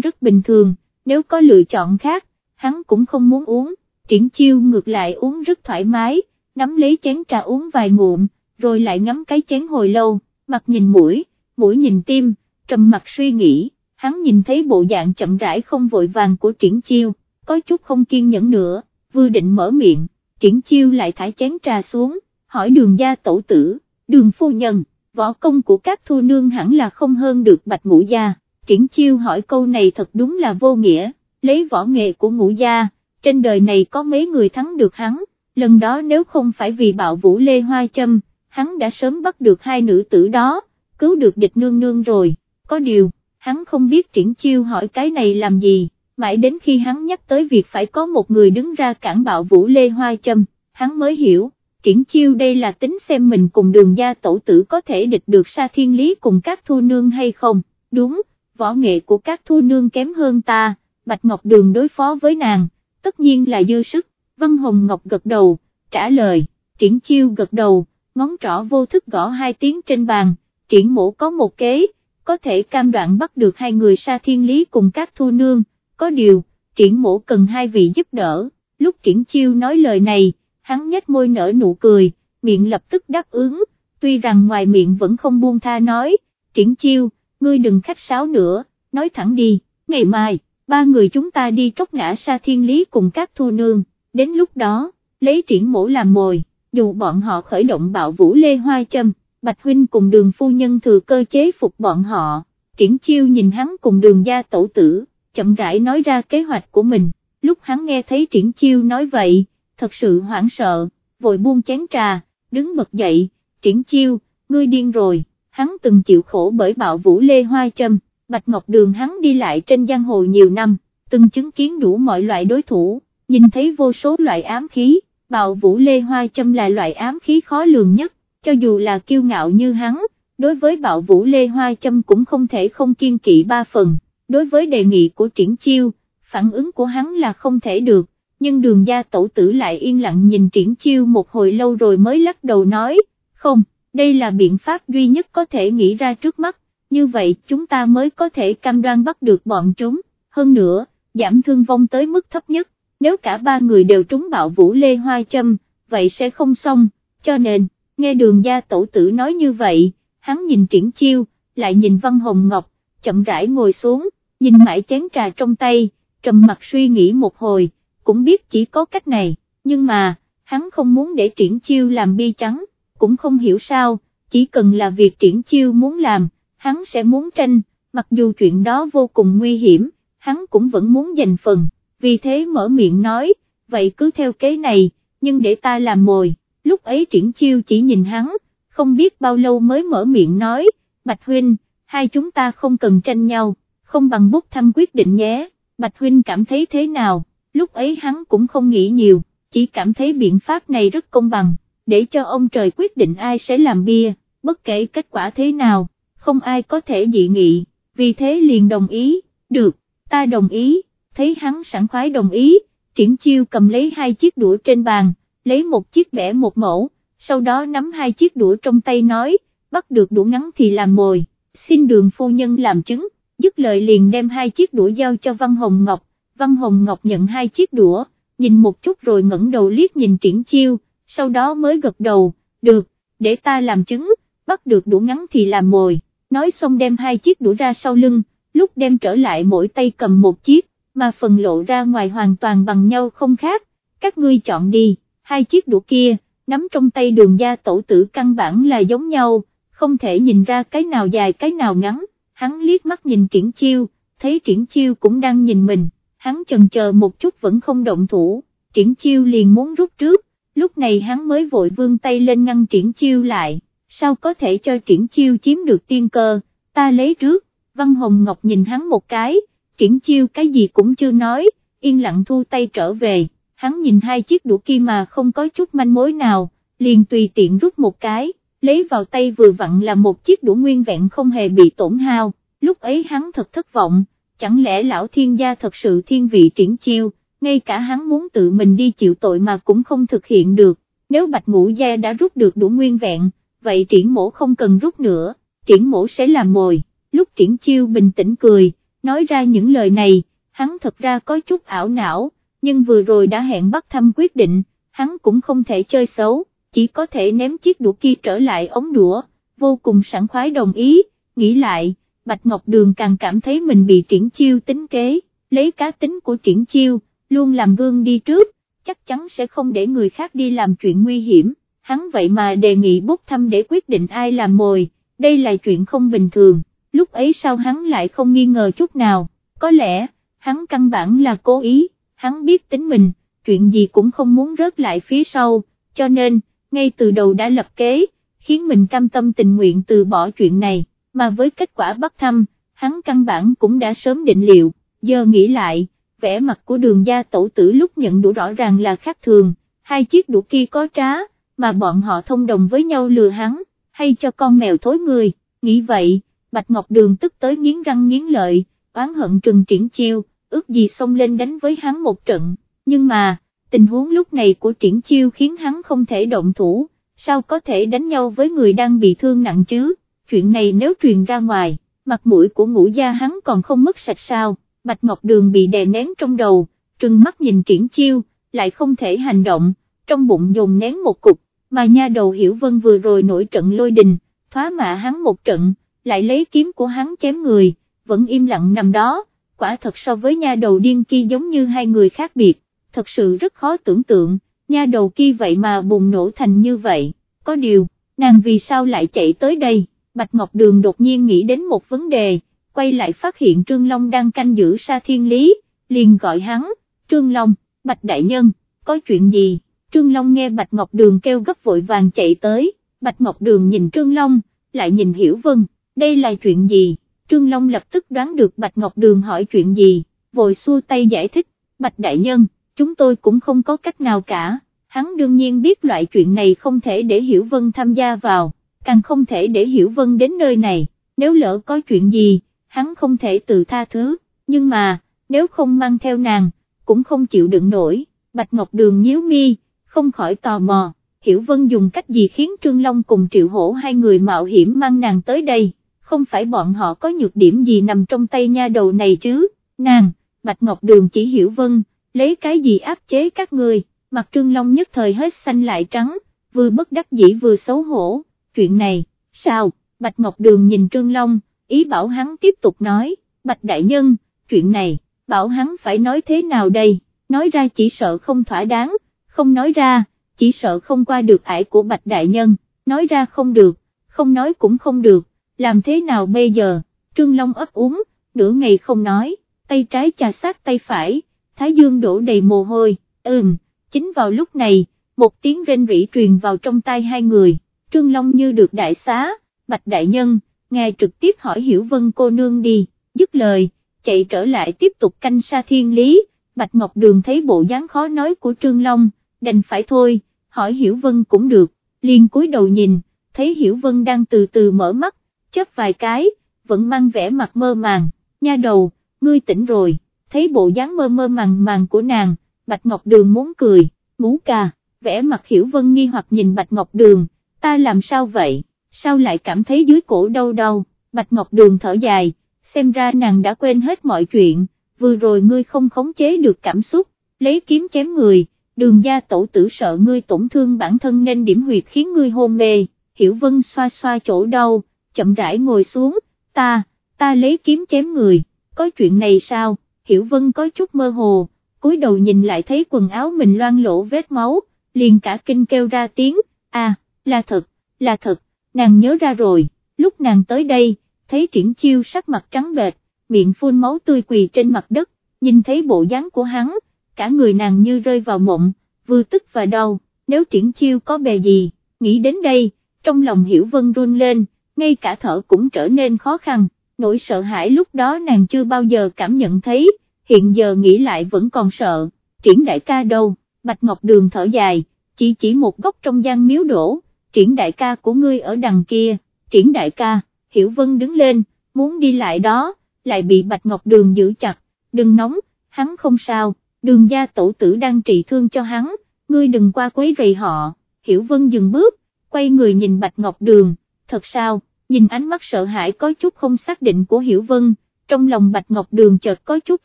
rất bình thường, nếu có lựa chọn khác, hắn cũng không muốn uống, triển chiêu ngược lại uống rất thoải mái, nắm lấy chén trà uống vài ngụm, rồi lại ngắm cái chén hồi lâu, mặt nhìn mũi, mũi nhìn tim, trầm mặt suy nghĩ, hắn nhìn thấy bộ dạng chậm rãi không vội vàng của triển chiêu, có chút không kiên nhẫn nữa, vừa định mở miệng, triển chiêu lại thải chén trà xuống, hỏi đường gia tổ tử, đường phu nhân, võ công của các thu nương hẳn là không hơn được bạch ngũ gia, triển chiêu hỏi câu này thật đúng là vô nghĩa, lấy võ nghệ của ngũ gia, trên đời này có mấy người thắng được hắn, lần đó nếu không phải vì bạo vũ Lê Hoa châm hắn đã sớm bắt được hai nữ tử đó, cứu được địch nương nương rồi, có điều, hắn không biết triển chiêu hỏi cái này làm gì, mãi đến khi hắn nhắc tới việc phải có một người đứng ra cản bạo vũ Lê Hoa Châm, hắn mới hiểu, triển chiêu đây là tính xem mình cùng đường gia tổ tử có thể địch được sa thiên lý cùng các thu nương hay không, đúng, võ nghệ của các thu nương kém hơn ta, Bạch Ngọc Đường đối phó với nàng, tất nhiên là dư sức, Văn Hồng Ngọc gật đầu, trả lời, triển chiêu gật đầu, ngón trỏ vô thức gõ hai tiếng trên bàn, triển mổ có một kế, có thể cam đoạn bắt được hai người sa thiên lý cùng các thu nương, có điều, triển mổ cần hai vị giúp đỡ, lúc triển chiêu nói lời này, hắn nhếch môi nở nụ cười, miệng lập tức đáp ứng, tuy rằng ngoài miệng vẫn không buông tha nói, triển chiêu, ngươi đừng khách sáo nữa, nói thẳng đi, ngày mai, ba người chúng ta đi tróc ngã xa thiên lý cùng các thu nương, đến lúc đó, lấy triển mổ làm mồi, dù bọn họ khởi động bạo vũ lê hoa châm, Bạch Huynh cùng đường phu nhân thừa cơ chế phục bọn họ, triển chiêu nhìn hắn cùng đường gia tổ tử, chậm rãi nói ra kế hoạch của mình, lúc hắn nghe thấy triển chiêu nói vậy, thật sự hoảng sợ, vội buông chén trà, đứng bật dậy, triển chiêu, ngươi điên rồi, hắn từng chịu khổ bởi bạo vũ lê hoa châm, Bạch Ngọc Đường hắn đi lại trên giang hồ nhiều năm, từng chứng kiến đủ mọi loại đối thủ, nhìn thấy vô số loại ám khí, bạo vũ lê hoa châm là loại ám khí khó lường nhất, cho dù là kiêu ngạo như hắn, đối với bạo vũ lê hoa châm cũng không thể không kiên kỵ ba phần, đối với đề nghị của triển chiêu, phản ứng của hắn là không thể được, nhưng đường gia tổ tử lại yên lặng nhìn triển chiêu một hồi lâu rồi mới lắc đầu nói, không, đây là biện pháp duy nhất có thể nghĩ ra trước mắt, như vậy chúng ta mới có thể cam đoan bắt được bọn chúng, hơn nữa, giảm thương vong tới mức thấp nhất, nếu cả ba người đều trúng bạo vũ lê hoa châm, vậy sẽ không xong, cho nên, nghe đường gia tổ tử nói như vậy, hắn nhìn triển chiêu, lại nhìn Văn Hồng Ngọc, chậm rãi ngồi xuống, nhìn mãi chén trà trong tay, trầm mặt suy nghĩ một hồi, cũng biết chỉ có cách này, nhưng mà, hắn không muốn để triển chiêu làm bi trắng, cũng không hiểu sao, chỉ cần là việc triển chiêu muốn làm, hắn sẽ muốn tranh, mặc dù chuyện đó vô cùng nguy hiểm, hắn cũng vẫn muốn giành phần, vì thế mở miệng nói, vậy cứ theo kế này, nhưng để ta làm mồi, lúc ấy triển chiêu chỉ nhìn hắn, không biết bao lâu mới mở miệng nói, Bạch Huynh, hai chúng ta không cần tranh nhau, không bằng bút thăm quyết định nhé, Bạch Huynh cảm thấy thế nào, lúc ấy hắn cũng không nghĩ nhiều, chỉ cảm thấy biện pháp này rất công bằng, để cho ông trời quyết định ai sẽ làm bia, bất kể kết quả thế nào, không ai có thể dị nghị, vì thế liền đồng ý, được, ta đồng ý, thấy hắn sẵn khoái đồng ý, triển chiêu cầm lấy hai chiếc đũa trên bàn, lấy một chiếc bẻ một mẫu, sau đó nắm hai chiếc đũa trong tay nói, bắt được đũa ngắn thì làm mồi, xin đường phu nhân làm chứng, dứt lời liền đem hai chiếc đũa giao cho Văn Hồng Ngọc, Văn Hồng Ngọc nhận hai chiếc đũa, nhìn một chút rồi ngẩng đầu liếc nhìn triển chiêu, sau đó mới gật đầu, được, để ta làm chứng, bắt được đũa ngắn thì làm mồi, nói xong đem hai chiếc đũa ra sau lưng, lúc đem trở lại mỗi tay cầm một chiếc, mà phần lộ ra ngoài hoàn toàn bằng nhau không khác, các ngươi chọn đi, hai chiếc đũa kia, nắm trong tay đường gia tổ tử căn bản là giống nhau, không thể nhìn ra cái nào dài cái nào ngắn, hắn liếc mắt nhìn triển chiêu, thấy triển chiêu cũng đang nhìn mình, hắn chần chờ một chút vẫn không động thủ, triển chiêu liền muốn rút trước, lúc này hắn mới vội vươn tay lên ngăn triển chiêu lại, sao có thể cho triển chiêu chiếm được tiên cơ, ta lấy trước, Văn Hồng Ngọc nhìn hắn một cái, triển chiêu cái gì cũng chưa nói, yên lặng thu tay trở về, hắn nhìn hai chiếc đũa kia mà không có chút manh mối nào, liền tùy tiện rút một cái, lấy vào tay vừa vặn là một chiếc đũa nguyên vẹn không hề bị tổn hao, lúc ấy hắn thật thất vọng, chẳng lẽ lão thiên gia thật sự thiên vị triển chiêu, ngay cả hắn muốn tự mình đi chịu tội mà cũng không thực hiện được, nếu bạch ngũ gia đã rút được đũa nguyên vẹn, vậy triển mổ không cần rút nữa, triển mổ sẽ làm mồi, lúc triển chiêu bình tĩnh cười, nói ra những lời này, hắn thật ra có chút ảo não, nhưng vừa rồi đã hẹn bắt thăm quyết định, hắn cũng không thể chơi xấu, chỉ có thể ném chiếc đũa kia trở lại ống đũa, vô cùng sẵn khoái đồng ý, nghĩ lại, Bạch Ngọc Đường càng cảm thấy mình bị triển chiêu tính kế, lấy cá tính của triển chiêu, luôn làm gương đi trước, chắc chắn sẽ không để người khác đi làm chuyện nguy hiểm, hắn vậy mà đề nghị bốc thăm để quyết định ai làm mồi, đây là chuyện không bình thường, lúc ấy sao hắn lại không nghi ngờ chút nào, có lẽ, hắn căn bản là cố ý, hắn biết tính mình, chuyện gì cũng không muốn rớt lại phía sau, cho nên, ngay từ đầu đã lập kế, khiến mình cam tâm tình nguyện từ bỏ chuyện này, mà với kết quả bắt thăm, hắn căn bản cũng đã sớm định liệu, giờ nghĩ lại, vẻ mặt của đường gia tổ tử lúc nhận đủ rõ ràng là khác thường, hai chiếc đũa kia có trá, mà bọn họ thông đồng với nhau lừa hắn, hay cho con mèo thối người, nghĩ vậy, Bạch Ngọc Đường tức tới nghiến răng nghiến lợi, oán hận trừng triển chiêu, ước gì xông lên đánh với hắn một trận, nhưng mà, tình huống lúc này của triển chiêu khiến hắn không thể động thủ, sao có thể đánh nhau với người đang bị thương nặng chứ, chuyện này nếu truyền ra ngoài, mặt mũi của ngũ gia hắn còn không mất sạch sao, Bạch Ngọc Đường bị đè nén trong đầu, trừng mắt nhìn triển chiêu, lại không thể hành động, trong bụng dồn nén một cục, mà nha đầu Hiểu Vân vừa rồi nổi trận lôi đình, thoá mạ hắn một trận, lại lấy kiếm của hắn chém người, vẫn im lặng nằm đó, quả thật so với nha đầu điên kia giống như hai người khác biệt, thật sự rất khó tưởng tượng, nha đầu kia vậy mà bùng nổ thành như vậy, có điều, nàng vì sao lại chạy tới đây, Bạch Ngọc Đường đột nhiên nghĩ đến một vấn đề, quay lại phát hiện Trương Long đang canh giữ sa thiên lý, liền gọi hắn, Trương Long, Bạch Đại Nhân, có chuyện gì, Trương Long nghe Bạch Ngọc Đường kêu gấp vội vàng chạy tới, Bạch Ngọc Đường nhìn Trương Long, lại nhìn Hiểu Vân, đây là chuyện gì, Trương Long lập tức đoán được Bạch Ngọc Đường hỏi chuyện gì, vội xua tay giải thích, Bạch Đại Nhân, chúng tôi cũng không có cách nào cả, hắn đương nhiên biết loại chuyện này không thể để Hiểu Vân tham gia vào, càng không thể để Hiểu Vân đến nơi này, nếu lỡ có chuyện gì, hắn không thể tự tha thứ, nhưng mà, nếu không mang theo nàng, cũng không chịu đựng nổi, Bạch Ngọc Đường nhíu mi, không khỏi tò mò, Hiểu Vân dùng cách gì khiến Trương Long cùng Triệu Hổ hai người mạo hiểm mang nàng tới đây, không phải bọn họ có nhược điểm gì nằm trong tay nha đầu này chứ, nàng, Bạch Ngọc Đường chỉ Hiểu Vân, lấy cái gì áp chế các người, mặt Trương Long nhất thời hết xanh lại trắng, vừa bất đắc dĩ vừa xấu hổ, chuyện này, sao, Bạch Ngọc Đường nhìn Trương Long, ý bảo hắn tiếp tục nói, Bạch Đại Nhân, chuyện này, bảo hắn phải nói thế nào đây, nói ra chỉ sợ không thỏa đáng, không nói ra, chỉ sợ không qua được ải của Bạch Đại Nhân, nói ra không được, không nói cũng không được, làm thế nào bây giờ, Trương Long ấp úng, nửa ngày không nói, tay trái chà sát tay phải, Thái Dương đổ đầy mồ hôi, ừm, chính vào lúc này, một tiếng rên rỉ truyền vào trong tai hai người, Trương Long như được đại xá, Bạch Đại Nhân, ngài trực tiếp hỏi Hiểu Vân cô nương đi, dứt lời, chạy trở lại tiếp tục canh sa thiên lý, Bạch Ngọc Đường thấy bộ dáng khó nói của Trương Long, đành phải thôi, hỏi Hiểu Vân cũng được, liền cúi đầu nhìn, thấy Hiểu Vân đang từ từ mở mắt, chớp vài cái, vẫn mang vẻ mặt mơ màng, nha đầu, ngươi tỉnh rồi, thấy bộ dáng mơ mơ màng màng của nàng, Bạch Ngọc Đường muốn cười, ngủ ca, vẻ mặt Hiểu Vân nghi hoặc nhìn Bạch Ngọc Đường, ta làm sao vậy, sao lại cảm thấy dưới cổ đau đau, Bạch Ngọc Đường thở dài, xem ra nàng đã quên hết mọi chuyện, vừa rồi ngươi không khống chế được cảm xúc, lấy kiếm chém người, đường gia tổ tử sợ ngươi tổn thương bản thân nên điểm huyệt khiến ngươi hôn mê, Hiểu Vân xoa xoa chỗ đau, chậm rãi ngồi xuống, ta, ta lấy kiếm chém người, có chuyện này sao, Hiểu Vân có chút mơ hồ, cúi đầu nhìn lại thấy quần áo mình loang lỗ vết máu, liền cả kinh kêu ra tiếng, à, là thật, là thật, nàng nhớ ra rồi, lúc nàng tới đây, thấy triển chiêu sắc mặt trắng bệch, miệng phun máu tươi quỳ trên mặt đất, nhìn thấy bộ dáng của hắn, cả người nàng như rơi vào mộng, vừa tức và đau, nếu triển chiêu có bề gì, nghĩ đến đây, trong lòng hiểu vân run lên, ngay cả thở cũng trở nên khó khăn, nỗi sợ hãi lúc đó nàng chưa bao giờ cảm nhận thấy, hiện giờ nghĩ lại vẫn còn sợ, triển đại ca đâu, Bạch Ngọc Đường thở dài, chỉ chỉ một góc trong gian miếu đổ, triển đại ca của ngươi ở đằng kia, triển đại ca, Hiểu Vân đứng lên, muốn đi lại đó, lại bị Bạch Ngọc Đường giữ chặt, đừng nóng, hắn không sao, đường gia tổ tử đang trị thương cho hắn, ngươi đừng qua quấy rầy họ, Hiểu Vân dừng bước, quay người nhìn Bạch Ngọc Đường, thật sao, nhìn ánh mắt sợ hãi có chút không xác định của Hiểu Vân, trong lòng Bạch Ngọc Đường chợt có chút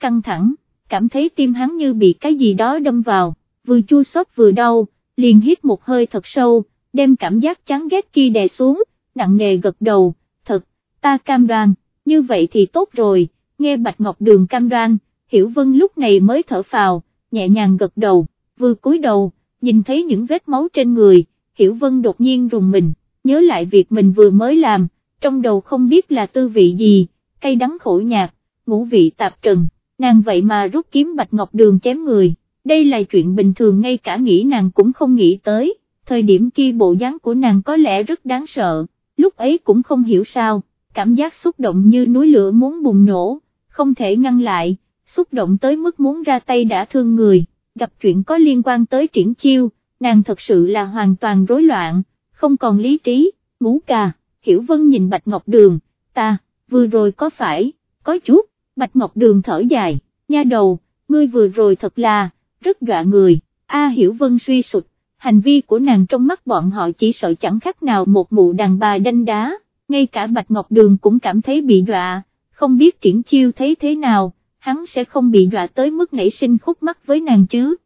căng thẳng, cảm thấy tim hắn như bị cái gì đó đâm vào, vừa chua xót vừa đau, liền hít một hơi thật sâu, đem cảm giác chán ghét kia đè xuống, nặng nề gật đầu, thật, ta cam đoan, như vậy thì tốt rồi, nghe Bạch Ngọc Đường cam đoan, Hiểu Vân lúc này mới thở phào, nhẹ nhàng gật đầu, vừa cúi đầu, nhìn thấy những vết máu trên người, Hiểu Vân đột nhiên rùng mình, nhớ lại việc mình vừa mới làm, trong đầu không biết là tư vị gì, cay đắng khổ nhạt, ngũ vị tạp trần, nàng vậy mà rút kiếm Bạch Ngọc Đường chém người, đây là chuyện bình thường ngay cả nghĩ nàng cũng không nghĩ tới, thời điểm kia bộ dáng của nàng có lẽ rất đáng sợ, lúc ấy cũng không hiểu sao, cảm giác xúc động như núi lửa muốn bùng nổ, không thể ngăn lại, xúc động tới mức muốn ra tay đã thương người, gặp chuyện có liên quan tới triển chiêu, nàng thật sự là hoàn toàn rối loạn, không còn lý trí, ngủ cà, Hiểu Vân nhìn Bạch Ngọc Đường, ta, vừa rồi có phải, có chút, Bạch Ngọc Đường thở dài, nha đầu, ngươi vừa rồi thật là, rất dọa người, A Hiểu Vân suy sụt, hành vi của nàng trong mắt bọn họ chỉ sợ chẳng khác nào một mụ đàn bà đanh đá, ngay cả Bạch Ngọc Đường cũng cảm thấy bị dọa, không biết triển chiêu thấy thế nào, hắn sẽ không bị dọa tới mức nảy sinh khúc mắc với nàng chứ.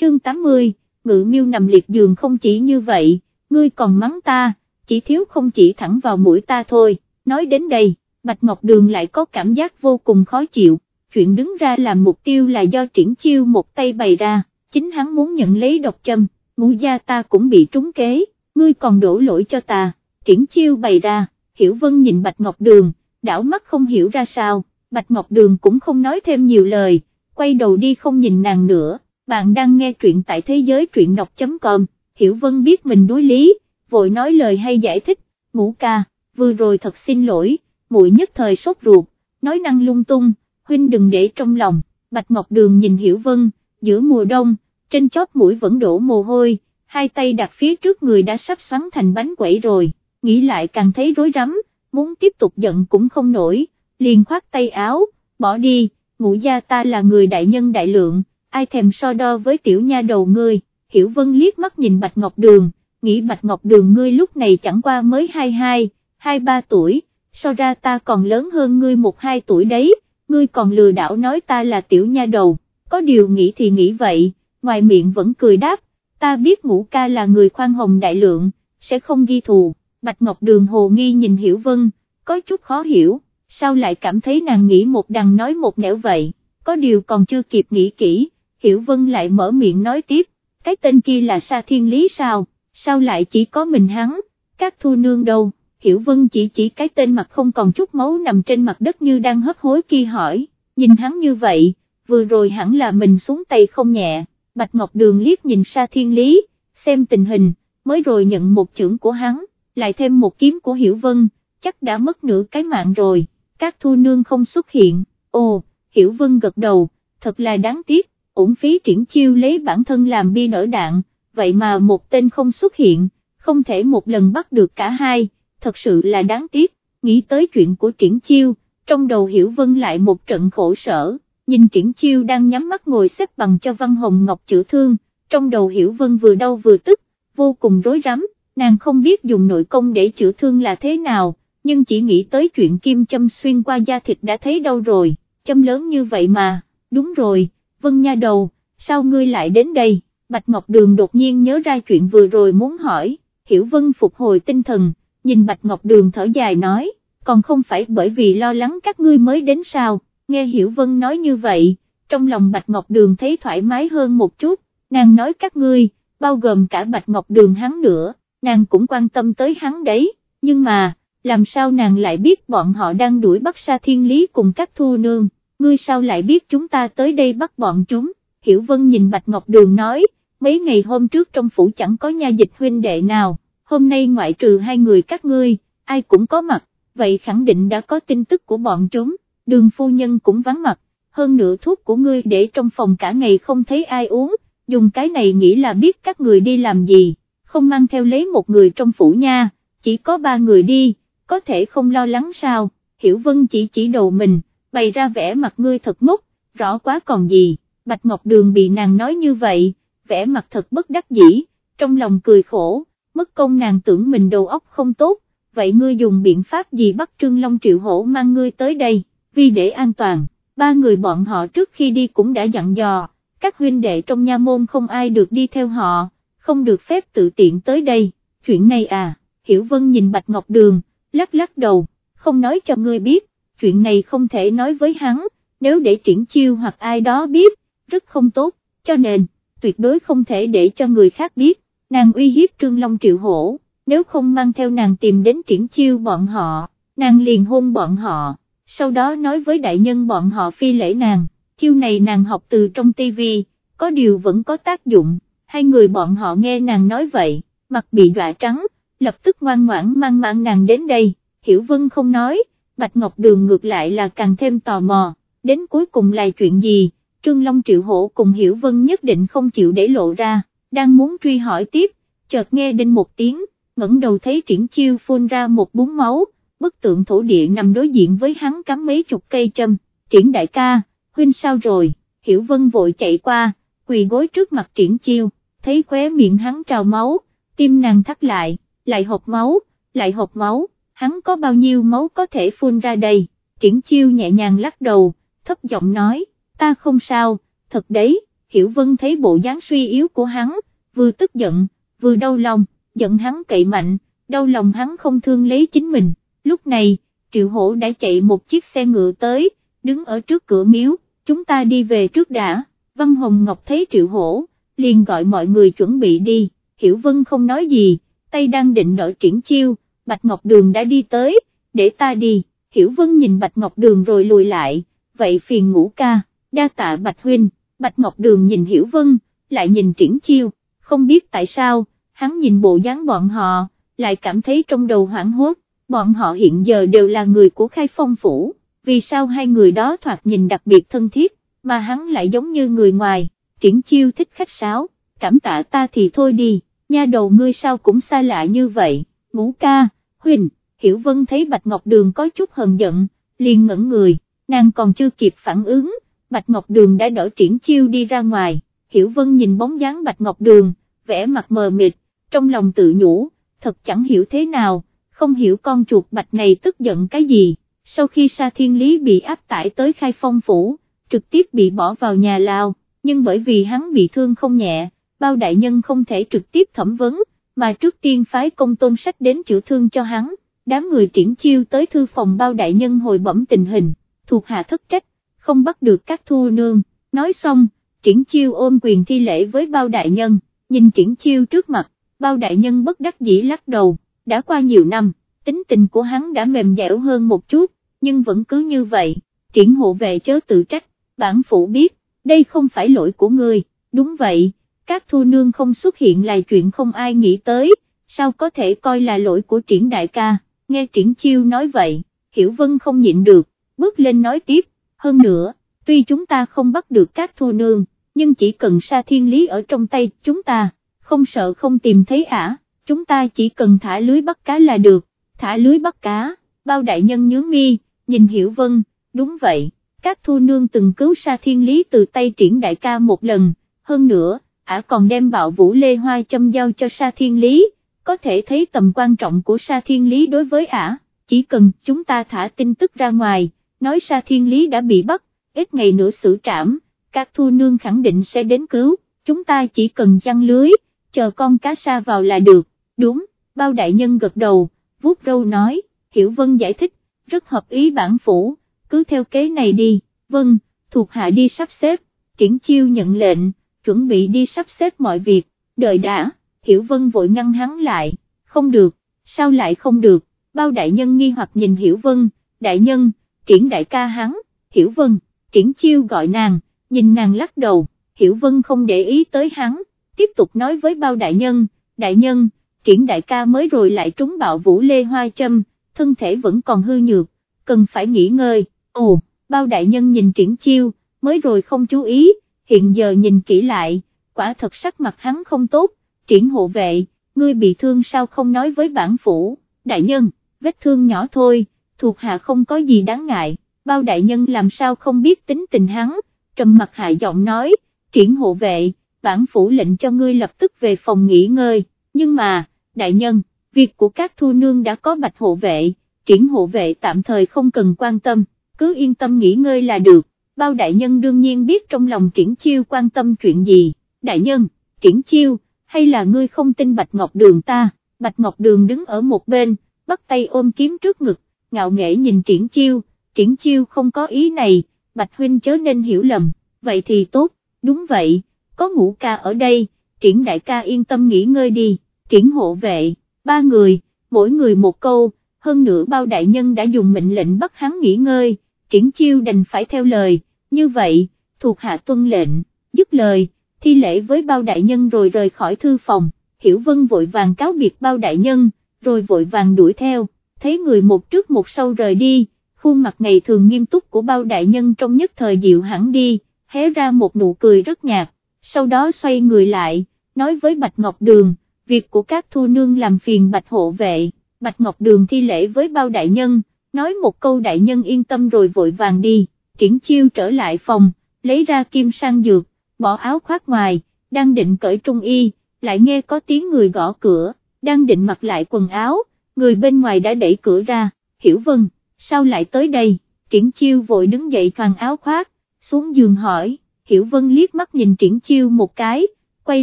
Chương 80, ngự miêu nằm liệt giường không chỉ như vậy, ngươi còn mắng ta, chỉ thiếu không chỉ thẳng vào mũi ta thôi, nói đến đây, Bạch Ngọc Đường lại có cảm giác vô cùng khó chịu, chuyện đứng ra làm mục tiêu là do triển chiêu một tay bày ra, chính hắn muốn nhận lấy độc châm, ngũ gia ta cũng bị trúng kế, ngươi còn đổ lỗi cho ta, triển chiêu bày ra, Hiểu Vân nhìn Bạch Ngọc Đường, đảo mắt không hiểu ra sao, Bạch Ngọc Đường cũng không nói thêm nhiều lời, quay đầu đi không nhìn nàng nữa, bạn đang nghe truyện tại thế giới truyện đọc.com, Hiểu Vân biết mình đối lý, vội nói lời hay giải thích, ngũ ca, vừa rồi thật xin lỗi, muội nhất thời sốt ruột, nói năng lung tung, huynh đừng để trong lòng, Bạch Ngọc Đường nhìn Hiểu Vân, giữa mùa đông, trên chót mũi vẫn đổ mồ hôi, hai tay đặt phía trước người đã sắp xoắn thành bánh quẩy rồi, nghĩ lại càng thấy rối rắm, muốn tiếp tục giận cũng không nổi, liền khoát tay áo, bỏ đi, ngũ gia ta là người đại nhân đại lượng, ai thèm so đo với tiểu nha đầu ngươi, Hiểu Vân liếc mắt nhìn Bạch Ngọc Đường, nghĩ Bạch Ngọc Đường ngươi lúc này chẳng qua mới 22, 23 tuổi, so ra ta còn lớn hơn ngươi một hai tuổi đấy, ngươi còn lừa đảo nói ta là tiểu nha đầu, có điều nghĩ thì nghĩ vậy, ngoài miệng vẫn cười đáp, ta biết ngũ ca là người khoan hồng đại lượng, sẽ không ghi thù, Bạch Ngọc Đường hồ nghi nhìn Hiểu Vân, có chút khó hiểu, sao lại cảm thấy nàng nghĩ một đằng nói một nẻo vậy, có điều còn chưa kịp nghĩ kỹ, Hiểu Vân lại mở miệng nói tiếp, cái tên kia là Sa Thiên Lý sao, sao lại chỉ có mình hắn, các thu nương đâu, Hiểu Vân chỉ chỉ cái tên mặt không còn chút máu nằm trên mặt đất như đang hấp hối kia hỏi, nhìn hắn như vậy, vừa rồi hẳn là mình xuống tay không nhẹ, Bạch Ngọc Đường liếc nhìn Sa Thiên Lý, xem tình hình, mới rồi nhận một chưởng của hắn, lại thêm một kiếm của Hiểu Vân, chắc đã mất nửa cái mạng rồi, các thu nương không xuất hiện, ồ, Hiểu Vân gật đầu, thật là đáng tiếc, ổn phí triển chiêu lấy bản thân làm bi nở đạn, vậy mà một tên không xuất hiện, không thể một lần bắt được cả hai, thật sự là đáng tiếc, nghĩ tới chuyện của triển chiêu, trong đầu Hiểu Vân lại một trận khổ sở, nhìn triển chiêu đang nhắm mắt ngồi xếp bằng cho Văn Hồng Ngọc chữa thương, trong đầu Hiểu Vân vừa đau vừa tức, vô cùng rối rắm, nàng không biết dùng nội công để chữa thương là thế nào, nhưng chỉ nghĩ tới chuyện kim châm xuyên qua da thịt đã thấy đâu rồi, châm lớn như vậy mà, đúng rồi, Vân nha đầu, sao ngươi lại đến đây, Bạch Ngọc Đường đột nhiên nhớ ra chuyện vừa rồi muốn hỏi, Hiểu Vân phục hồi tinh thần, nhìn Bạch Ngọc Đường thở dài nói, còn không phải bởi vì lo lắng các ngươi mới đến sao, nghe Hiểu Vân nói như vậy, trong lòng Bạch Ngọc Đường thấy thoải mái hơn một chút, nàng nói các ngươi, bao gồm cả Bạch Ngọc Đường hắn nữa, nàng cũng quan tâm tới hắn đấy, nhưng mà, làm sao nàng lại biết bọn họ đang đuổi bắt Sa Thiên Lý cùng các thu nương, ngươi sao lại biết chúng ta tới đây bắt bọn chúng, Hiểu Vân nhìn Bạch Ngọc Đường nói, mấy ngày hôm trước trong phủ chẳng có nha dịch huynh đệ nào, hôm nay ngoại trừ hai người các ngươi, ai cũng có mặt, vậy khẳng định đã có tin tức của bọn chúng, đường phu nhân cũng vắng mặt, hơn nữa thuốc của ngươi để trong phòng cả ngày không thấy ai uống, dùng cái này nghĩ là biết các người đi làm gì, không mang theo lấy một người trong phủ nha, chỉ có ba người đi, có thể không lo lắng sao, Hiểu Vân chỉ chỉ đầu mình, bày ra vẻ mặt ngươi thật ngốc, rõ quá còn gì, Bạch Ngọc Đường bị nàng nói như vậy, vẻ mặt thật bất đắc dĩ, trong lòng cười khổ, mất công nàng tưởng mình đầu óc không tốt, vậy ngươi dùng biện pháp gì bắt Trương Long Triệu Hổ mang ngươi tới đây, vì để an toàn, ba người bọn họ trước khi đi cũng đã dặn dò, các huynh đệ trong nha môn không ai được đi theo họ, không được phép tự tiện tới đây, chuyện này à, Hiểu Vân nhìn Bạch Ngọc Đường, lắc lắc đầu, không nói cho ngươi biết, chuyện này không thể nói với hắn, nếu để triển chiêu hoặc ai đó biết, rất không tốt, cho nên, tuyệt đối không thể để cho người khác biết, nàng uy hiếp Trương Long Triệu Hổ, nếu không mang theo nàng tìm đến triển chiêu bọn họ, nàng liền hôn bọn họ, sau đó nói với đại nhân bọn họ phi lễ nàng, chiêu này nàng học từ trong tivi, có điều vẫn có tác dụng, hai người bọn họ nghe nàng nói vậy, mặt bị đọa trắng, lập tức ngoan ngoãn mang mạng nàng đến đây, Hiểu Vân không nói, Bạch Ngọc Đường ngược lại là càng thêm tò mò, đến cuối cùng là chuyện gì, Trương Long Triệu Hổ cùng Hiểu Vân nhất định không chịu để lộ ra, đang muốn truy hỏi tiếp, chợt nghe đinh một tiếng, ngẩng đầu thấy triển chiêu phun ra một búng máu, bức tượng thổ địa nằm đối diện với hắn cắm mấy chục cây châm, triển đại ca, huynh sao rồi, Hiểu Vân vội chạy qua, quỳ gối trước mặt triển chiêu, thấy khóe miệng hắn trào máu, tim nàng thắt lại, lại hộp máu, lại hộp máu, hắn có bao nhiêu máu có thể phun ra đây, triển chiêu nhẹ nhàng lắc đầu, thấp giọng nói, ta không sao, thật đấy, Hiểu Vân thấy bộ dáng suy yếu của hắn, vừa tức giận, vừa đau lòng, giận hắn cậy mạnh, đau lòng hắn không thương lấy chính mình, lúc này, Triệu Hổ đã chạy một chiếc xe ngựa tới, đứng ở trước cửa miếu, chúng ta đi về trước đã, Văn Hồng Ngọc thấy Triệu Hổ, liền gọi mọi người chuẩn bị đi, Hiểu Vân không nói gì, tay đang định đỡ triển chiêu, Bạch Ngọc Đường đã đi tới, để ta đi, Hiểu Vân nhìn Bạch Ngọc Đường rồi lùi lại, vậy phiền ngủ ca, đa tạ Bạch Huynh, Bạch Ngọc Đường nhìn Hiểu Vân, lại nhìn triển chiêu, không biết tại sao, hắn nhìn bộ dáng bọn họ, lại cảm thấy trong đầu hoảng hốt, bọn họ hiện giờ đều là người của khai phong phủ, vì sao hai người đó thoạt nhìn đặc biệt thân thiết, mà hắn lại giống như người ngoài, triển chiêu thích khách sáo, cảm tạ ta thì thôi đi, nha đầu ngươi sao cũng xa lạ như vậy, ngũ ca, huynh, hiểu vân thấy Bạch Ngọc Đường có chút hờn giận, liền ngẩn người, nàng còn chưa kịp phản ứng, Bạch Ngọc Đường đã đỡ triển chiêu đi ra ngoài, hiểu vân nhìn bóng dáng Bạch Ngọc Đường, vẽ mặt mờ mịt, trong lòng tự nhủ, thật chẳng hiểu thế nào, không hiểu con chuột bạch này tức giận cái gì, sau khi Sa Thiên Lý bị áp tải tới khai phong phủ, trực tiếp bị bỏ vào nhà lao, nhưng bởi vì hắn bị thương không nhẹ, bao đại nhân không thể trực tiếp thẩm vấn, mà trước tiên phái công tôn sách đến chữa thương cho hắn, đám người triển chiêu tới thư phòng bao đại nhân hồi bẩm tình hình, thuộc hạ thất trách, không bắt được các thu nương, nói xong, triển chiêu ôm quyền thi lễ với bao đại nhân, nhìn triển chiêu trước mặt, bao đại nhân bất đắc dĩ lắc đầu, đã qua nhiều năm, tính tình của hắn đã mềm dẻo hơn một chút, nhưng vẫn cứ như vậy, triển hộ vệ chớ tự trách, bản phủ biết, đây không phải lỗi của ngươi, đúng vậy, các thu nương không xuất hiện là chuyện không ai nghĩ tới, sao có thể coi là lỗi của triển đại ca, nghe triển chiêu nói vậy, hiểu vân không nhịn được, bước lên nói tiếp, hơn nữa, tuy chúng ta không bắt được các thu nương, nhưng chỉ cần sa thiên lý ở trong tay chúng ta, không sợ không tìm thấy ả, chúng ta chỉ cần thả lưới bắt cá là được, thả lưới bắt cá, bao đại nhân nhướng mi, nhìn hiểu vân, đúng vậy, các thu nương từng cứu sa thiên lý từ tay triển đại ca một lần, hơn nữa, ả còn đem bạo vũ lê hoa châm giao cho sa thiên lý, có thể thấy tầm quan trọng của sa thiên lý đối với ả, chỉ cần chúng ta thả tin tức ra ngoài, nói sa thiên lý đã bị bắt, ít ngày nữa xử trảm, các thu nương khẳng định sẽ đến cứu, chúng ta chỉ cần chăn lưới, chờ con cá sa vào là được, đúng, bao đại nhân gật đầu, vuốt râu nói, Hiểu Vân giải thích, rất hợp ý bản phủ, cứ theo kế này đi, vâng, thuộc hạ đi sắp xếp, triển chiêu nhận lệnh, chuẩn bị đi sắp xếp mọi việc, đợi đã, Hiểu Vân vội ngăn hắn lại, không được, sao lại không được, bao đại nhân nghi hoặc nhìn Hiểu Vân, đại nhân, triển đại ca hắn, Hiểu Vân, triển chiêu gọi nàng, nhìn nàng lắc đầu, Hiểu Vân không để ý tới hắn, tiếp tục nói với bao đại nhân, đại nhân, triển đại ca mới rồi lại trúng bạo vũ lê hoa châm, thân thể vẫn còn hư nhược, cần phải nghỉ ngơi, ồ, bao đại nhân nhìn triển chiêu, mới rồi không chú ý, hiện giờ nhìn kỹ lại, quả thật sắc mặt hắn không tốt, triển hộ vệ, ngươi bị thương sao không nói với bản phủ, đại nhân, vết thương nhỏ thôi, thuộc hạ không có gì đáng ngại, bao đại nhân làm sao không biết tính tình hắn, trầm mặt hạ giọng nói, triển hộ vệ, bản phủ lệnh cho ngươi lập tức về phòng nghỉ ngơi, nhưng mà, đại nhân, việc của các thu nương đã có bạch hộ vệ, triển hộ vệ tạm thời không cần quan tâm, cứ yên tâm nghỉ ngơi là được, bao đại nhân đương nhiên biết trong lòng triển chiêu quan tâm chuyện gì, đại nhân, triển chiêu, hay là ngươi không tin bạch ngọc đường ta, bạch ngọc đường đứng ở một bên, bắt tay ôm kiếm trước ngực, ngạo nghễ nhìn triển chiêu, triển chiêu không có ý này, bạch huynh chớ nên hiểu lầm, vậy thì tốt, đúng vậy có ngũ ca ở đây, triển đại ca yên tâm nghỉ ngơi đi, triển hộ vệ, ba người, mỗi người một câu, hơn nữa bao đại nhân đã dùng mệnh lệnh bắt hắn nghỉ ngơi, triển chiêu đành phải theo lời, như vậy, thuộc hạ tuân lệnh, dứt lời, thi lễ với bao đại nhân rồi rời khỏi thư phòng, hiểu vân vội vàng cáo biệt bao đại nhân, rồi vội vàng đuổi theo, thấy người một trước một sau rời đi, khuôn mặt ngày thường nghiêm túc của bao đại nhân trong nhất thời dịu hẳn đi, hé ra một nụ cười rất nhạt, sau đó xoay người lại, nói với Bạch Ngọc Đường, việc của các thu nương làm phiền Bạch hộ vệ, Bạch Ngọc Đường thi lễ với bao đại nhân, nói một câu đại nhân yên tâm rồi vội vàng đi, Kiển chiêu trở lại phòng, lấy ra kim sang dược, bỏ áo khoác ngoài, đang định cởi trung y, lại nghe có tiếng người gõ cửa, đang định mặc lại quần áo, người bên ngoài đã đẩy cửa ra, hiểu vân, sao lại tới đây, triển chiêu vội đứng dậy toàn áo khoác, xuống giường hỏi, hiểu vân liếc mắt nhìn triển chiêu một cái, quay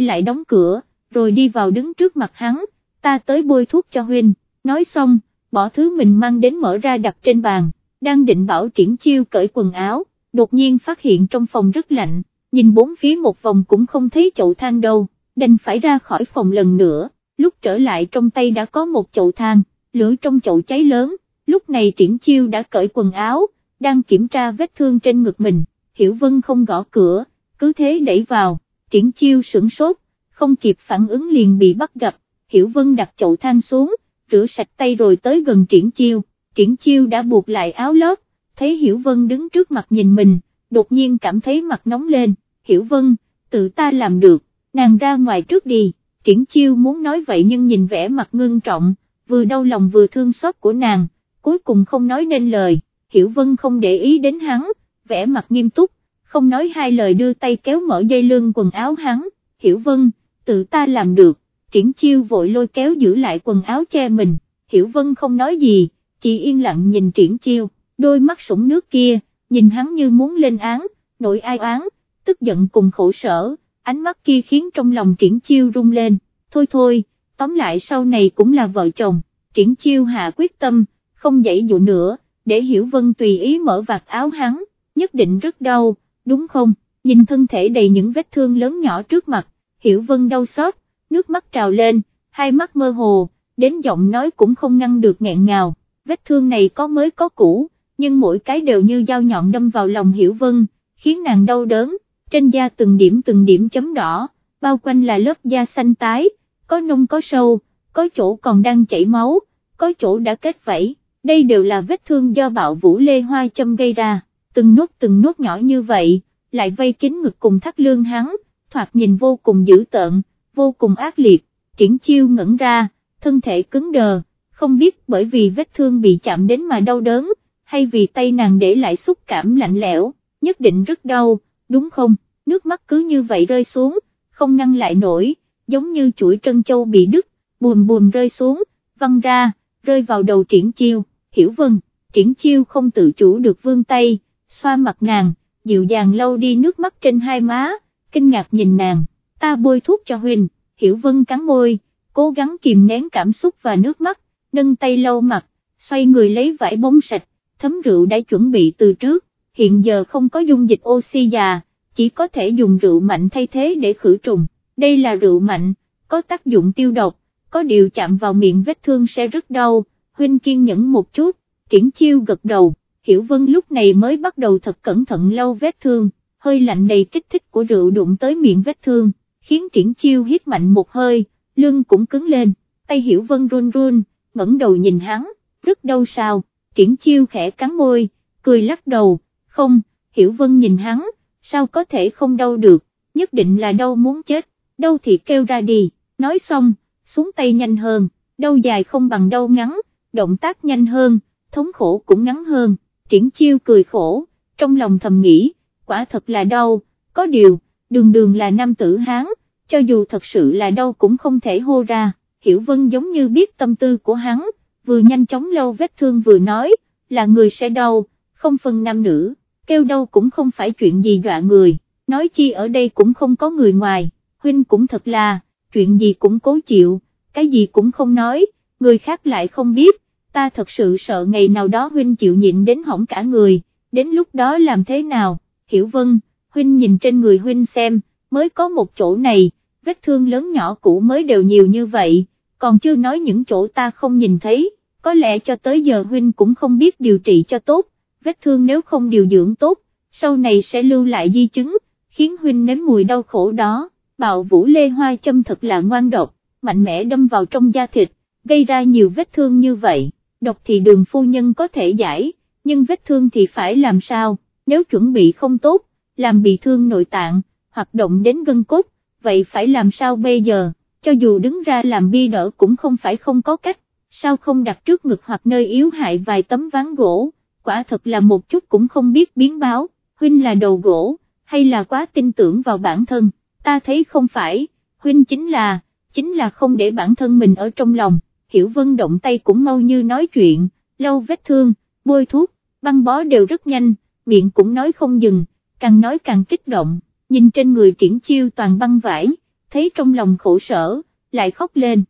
lại đóng cửa, rồi đi vào đứng trước mặt hắn, ta tới bôi thuốc cho huynh, nói xong, bỏ thứ mình mang đến mở ra đặt trên bàn, đang định bảo triển chiêu cởi quần áo, đột nhiên phát hiện trong phòng rất lạnh, nhìn bốn phía một vòng cũng không thấy chậu than đâu, đành phải ra khỏi phòng lần nữa, lúc trở lại trong tay đã có một chậu than, lửa trong chậu cháy lớn, lúc này triển chiêu đã cởi quần áo, đang kiểm tra vết thương trên ngực mình, Hiểu Vân không gõ cửa, cứ thế đẩy vào, triển chiêu sửng sốt, không kịp phản ứng liền bị bắt gặp, Hiểu Vân đặt chậu than xuống, rửa sạch tay rồi tới gần triển chiêu, Kiển chiêu đã buộc lại áo lót, thấy Hiểu Vân đứng trước mặt nhìn mình, đột nhiên cảm thấy mặt nóng lên, Hiểu Vân, tự ta làm được, nàng ra ngoài trước đi, Kiển chiêu muốn nói vậy nhưng nhìn vẻ mặt ngưng trọng, vừa đau lòng vừa thương xót của nàng, cuối cùng không nói nên lời, Hiểu Vân không để ý đến hắn, vẻ mặt nghiêm túc, không nói hai lời đưa tay kéo mở dây lưng quần áo hắn, Hiểu Vân, tự ta làm được, triển chiêu vội lôi kéo giữ lại quần áo che mình, Hiểu Vân không nói gì, chị yên lặng nhìn triển chiêu, đôi mắt sủng nước kia, nhìn hắn như muốn lên án, nỗi ai oán, tức giận cùng khổ sở, ánh mắt kia khiến trong lòng triển chiêu rung lên, thôi thôi, tóm lại sau này cũng là vợ chồng, triển chiêu hạ quyết tâm, không dãy dụ nữa, để Hiểu Vân tùy ý mở vạt áo hắn, nhất định rất đau, đúng không, nhìn thân thể đầy những vết thương lớn nhỏ trước mặt, Hiểu Vân đau xót, nước mắt trào lên, hai mắt mơ hồ, đến giọng nói cũng không ngăn được nghẹn ngào, vết thương này có mới có cũ, nhưng mỗi cái đều như dao nhọn đâm vào lòng Hiểu Vân, khiến nàng đau đớn, trên da từng điểm từng điểm chấm đỏ, bao quanh là lớp da xanh tái, có nông có sâu, có chỗ còn đang chảy máu, có chỗ đã kết vảy, đây đều là vết thương do bạo vũ lê hoa châm gây ra, từng nốt từng nốt nhỏ như vậy, lại vây kín ngực cùng thắt lương hắn, thoạt nhìn vô cùng dữ tợn, vô cùng ác liệt, triển chiêu ngẩn ra, thân thể cứng đờ, không biết bởi vì vết thương bị chạm đến mà đau đớn, hay vì tay nàng để lại xúc cảm lạnh lẽo, nhất định rất đau, đúng không, nước mắt cứ như vậy rơi xuống, không ngăn lại nổi, giống như chuỗi trân châu bị đứt, buồm buồm rơi xuống, văng ra, rơi vào đầu triển chiêu, hiểu vân, triển chiêu không tự chủ được vương tay, xoa mặt nàng, dịu dàng lau đi nước mắt trên hai má, kinh ngạc nhìn nàng, ta bôi thuốc cho huynh, hiểu vân cắn môi, cố gắng kìm nén cảm xúc và nước mắt, nâng tay lau mặt, xoay người lấy vải bông sạch, thấm rượu đã chuẩn bị từ trước, hiện giờ không có dung dịch oxy già, chỉ có thể dùng rượu mạnh thay thế để khử trùng, đây là rượu mạnh, có tác dụng tiêu độc, có điều chạm vào miệng vết thương sẽ rất đau, huynh kiên nhẫn một chút, triển chiêu gật đầu, hiểu vân lúc này mới bắt đầu thật cẩn thận lau vết thương, hơi lạnh đầy kích thích của rượu đụng tới miệng vết thương, khiến triển chiêu hít mạnh một hơi, lưng cũng cứng lên, tay hiểu vân run run, ngẩng đầu nhìn hắn, rất đau sao, triển chiêu khẽ cắn môi, cười lắc đầu, không, hiểu vân nhìn hắn, sao có thể không đau được, nhất định là đau muốn chết, đau thì kêu ra đi, nói xong, xuống tay nhanh hơn, đau dài không bằng đau ngắn, động tác nhanh hơn, thống khổ cũng ngắn hơn, triển chiêu cười khổ, trong lòng thầm nghĩ, quả thật là đau, có điều, đường đường là nam tử Hán, cho dù thật sự là đau cũng không thể hô ra, Hiểu Vân giống như biết tâm tư của hắn, vừa nhanh chóng lau vết thương vừa nói, là người sẽ đau, không phân nam nữ, kêu đau cũng không phải chuyện gì dọa người, nói chi ở đây cũng không có người ngoài, huynh cũng thật là, chuyện gì cũng cố chịu, cái gì cũng không nói, người khác lại không biết, ta thật sự sợ ngày nào đó huynh chịu nhịn đến hỏng cả người, đến lúc đó làm thế nào, hiểu vân, huynh nhìn trên người huynh xem, mới có một chỗ này, vết thương lớn nhỏ cũ mới đều nhiều như vậy, còn chưa nói những chỗ ta không nhìn thấy, có lẽ cho tới giờ huynh cũng không biết điều trị cho tốt, vết thương nếu không điều dưỡng tốt, sau này sẽ lưu lại di chứng, khiến huynh nếm mùi đau khổ đó, bạo vũ lê hoa châm thật là ngoan độc, mạnh mẽ đâm vào trong da thịt, gây ra nhiều vết thương như vậy, độc thì đường phu nhân có thể giải, nhưng vết thương thì phải làm sao, nếu chuẩn bị không tốt, làm bị thương nội tạng, hoạt động đến gân cốt, vậy phải làm sao bây giờ, cho dù đứng ra làm bi đỡ cũng không phải không có cách, sao không đặt trước ngực hoặc nơi yếu hại vài tấm ván gỗ, quả thật là một chút cũng không biết biến báo, huynh là đầu gỗ, hay là quá tin tưởng vào bản thân, ta thấy không phải, huynh chính là, chính là không để bản thân mình ở trong lòng, hiểu vân động tay cũng mau như nói chuyện, lâu vết thương, bôi thuốc, băng bó đều rất nhanh, miệng cũng nói không dừng, càng nói càng kích động, nhìn trên người triển chiêu toàn băng vải, thấy trong lòng khổ sở, lại khóc lên.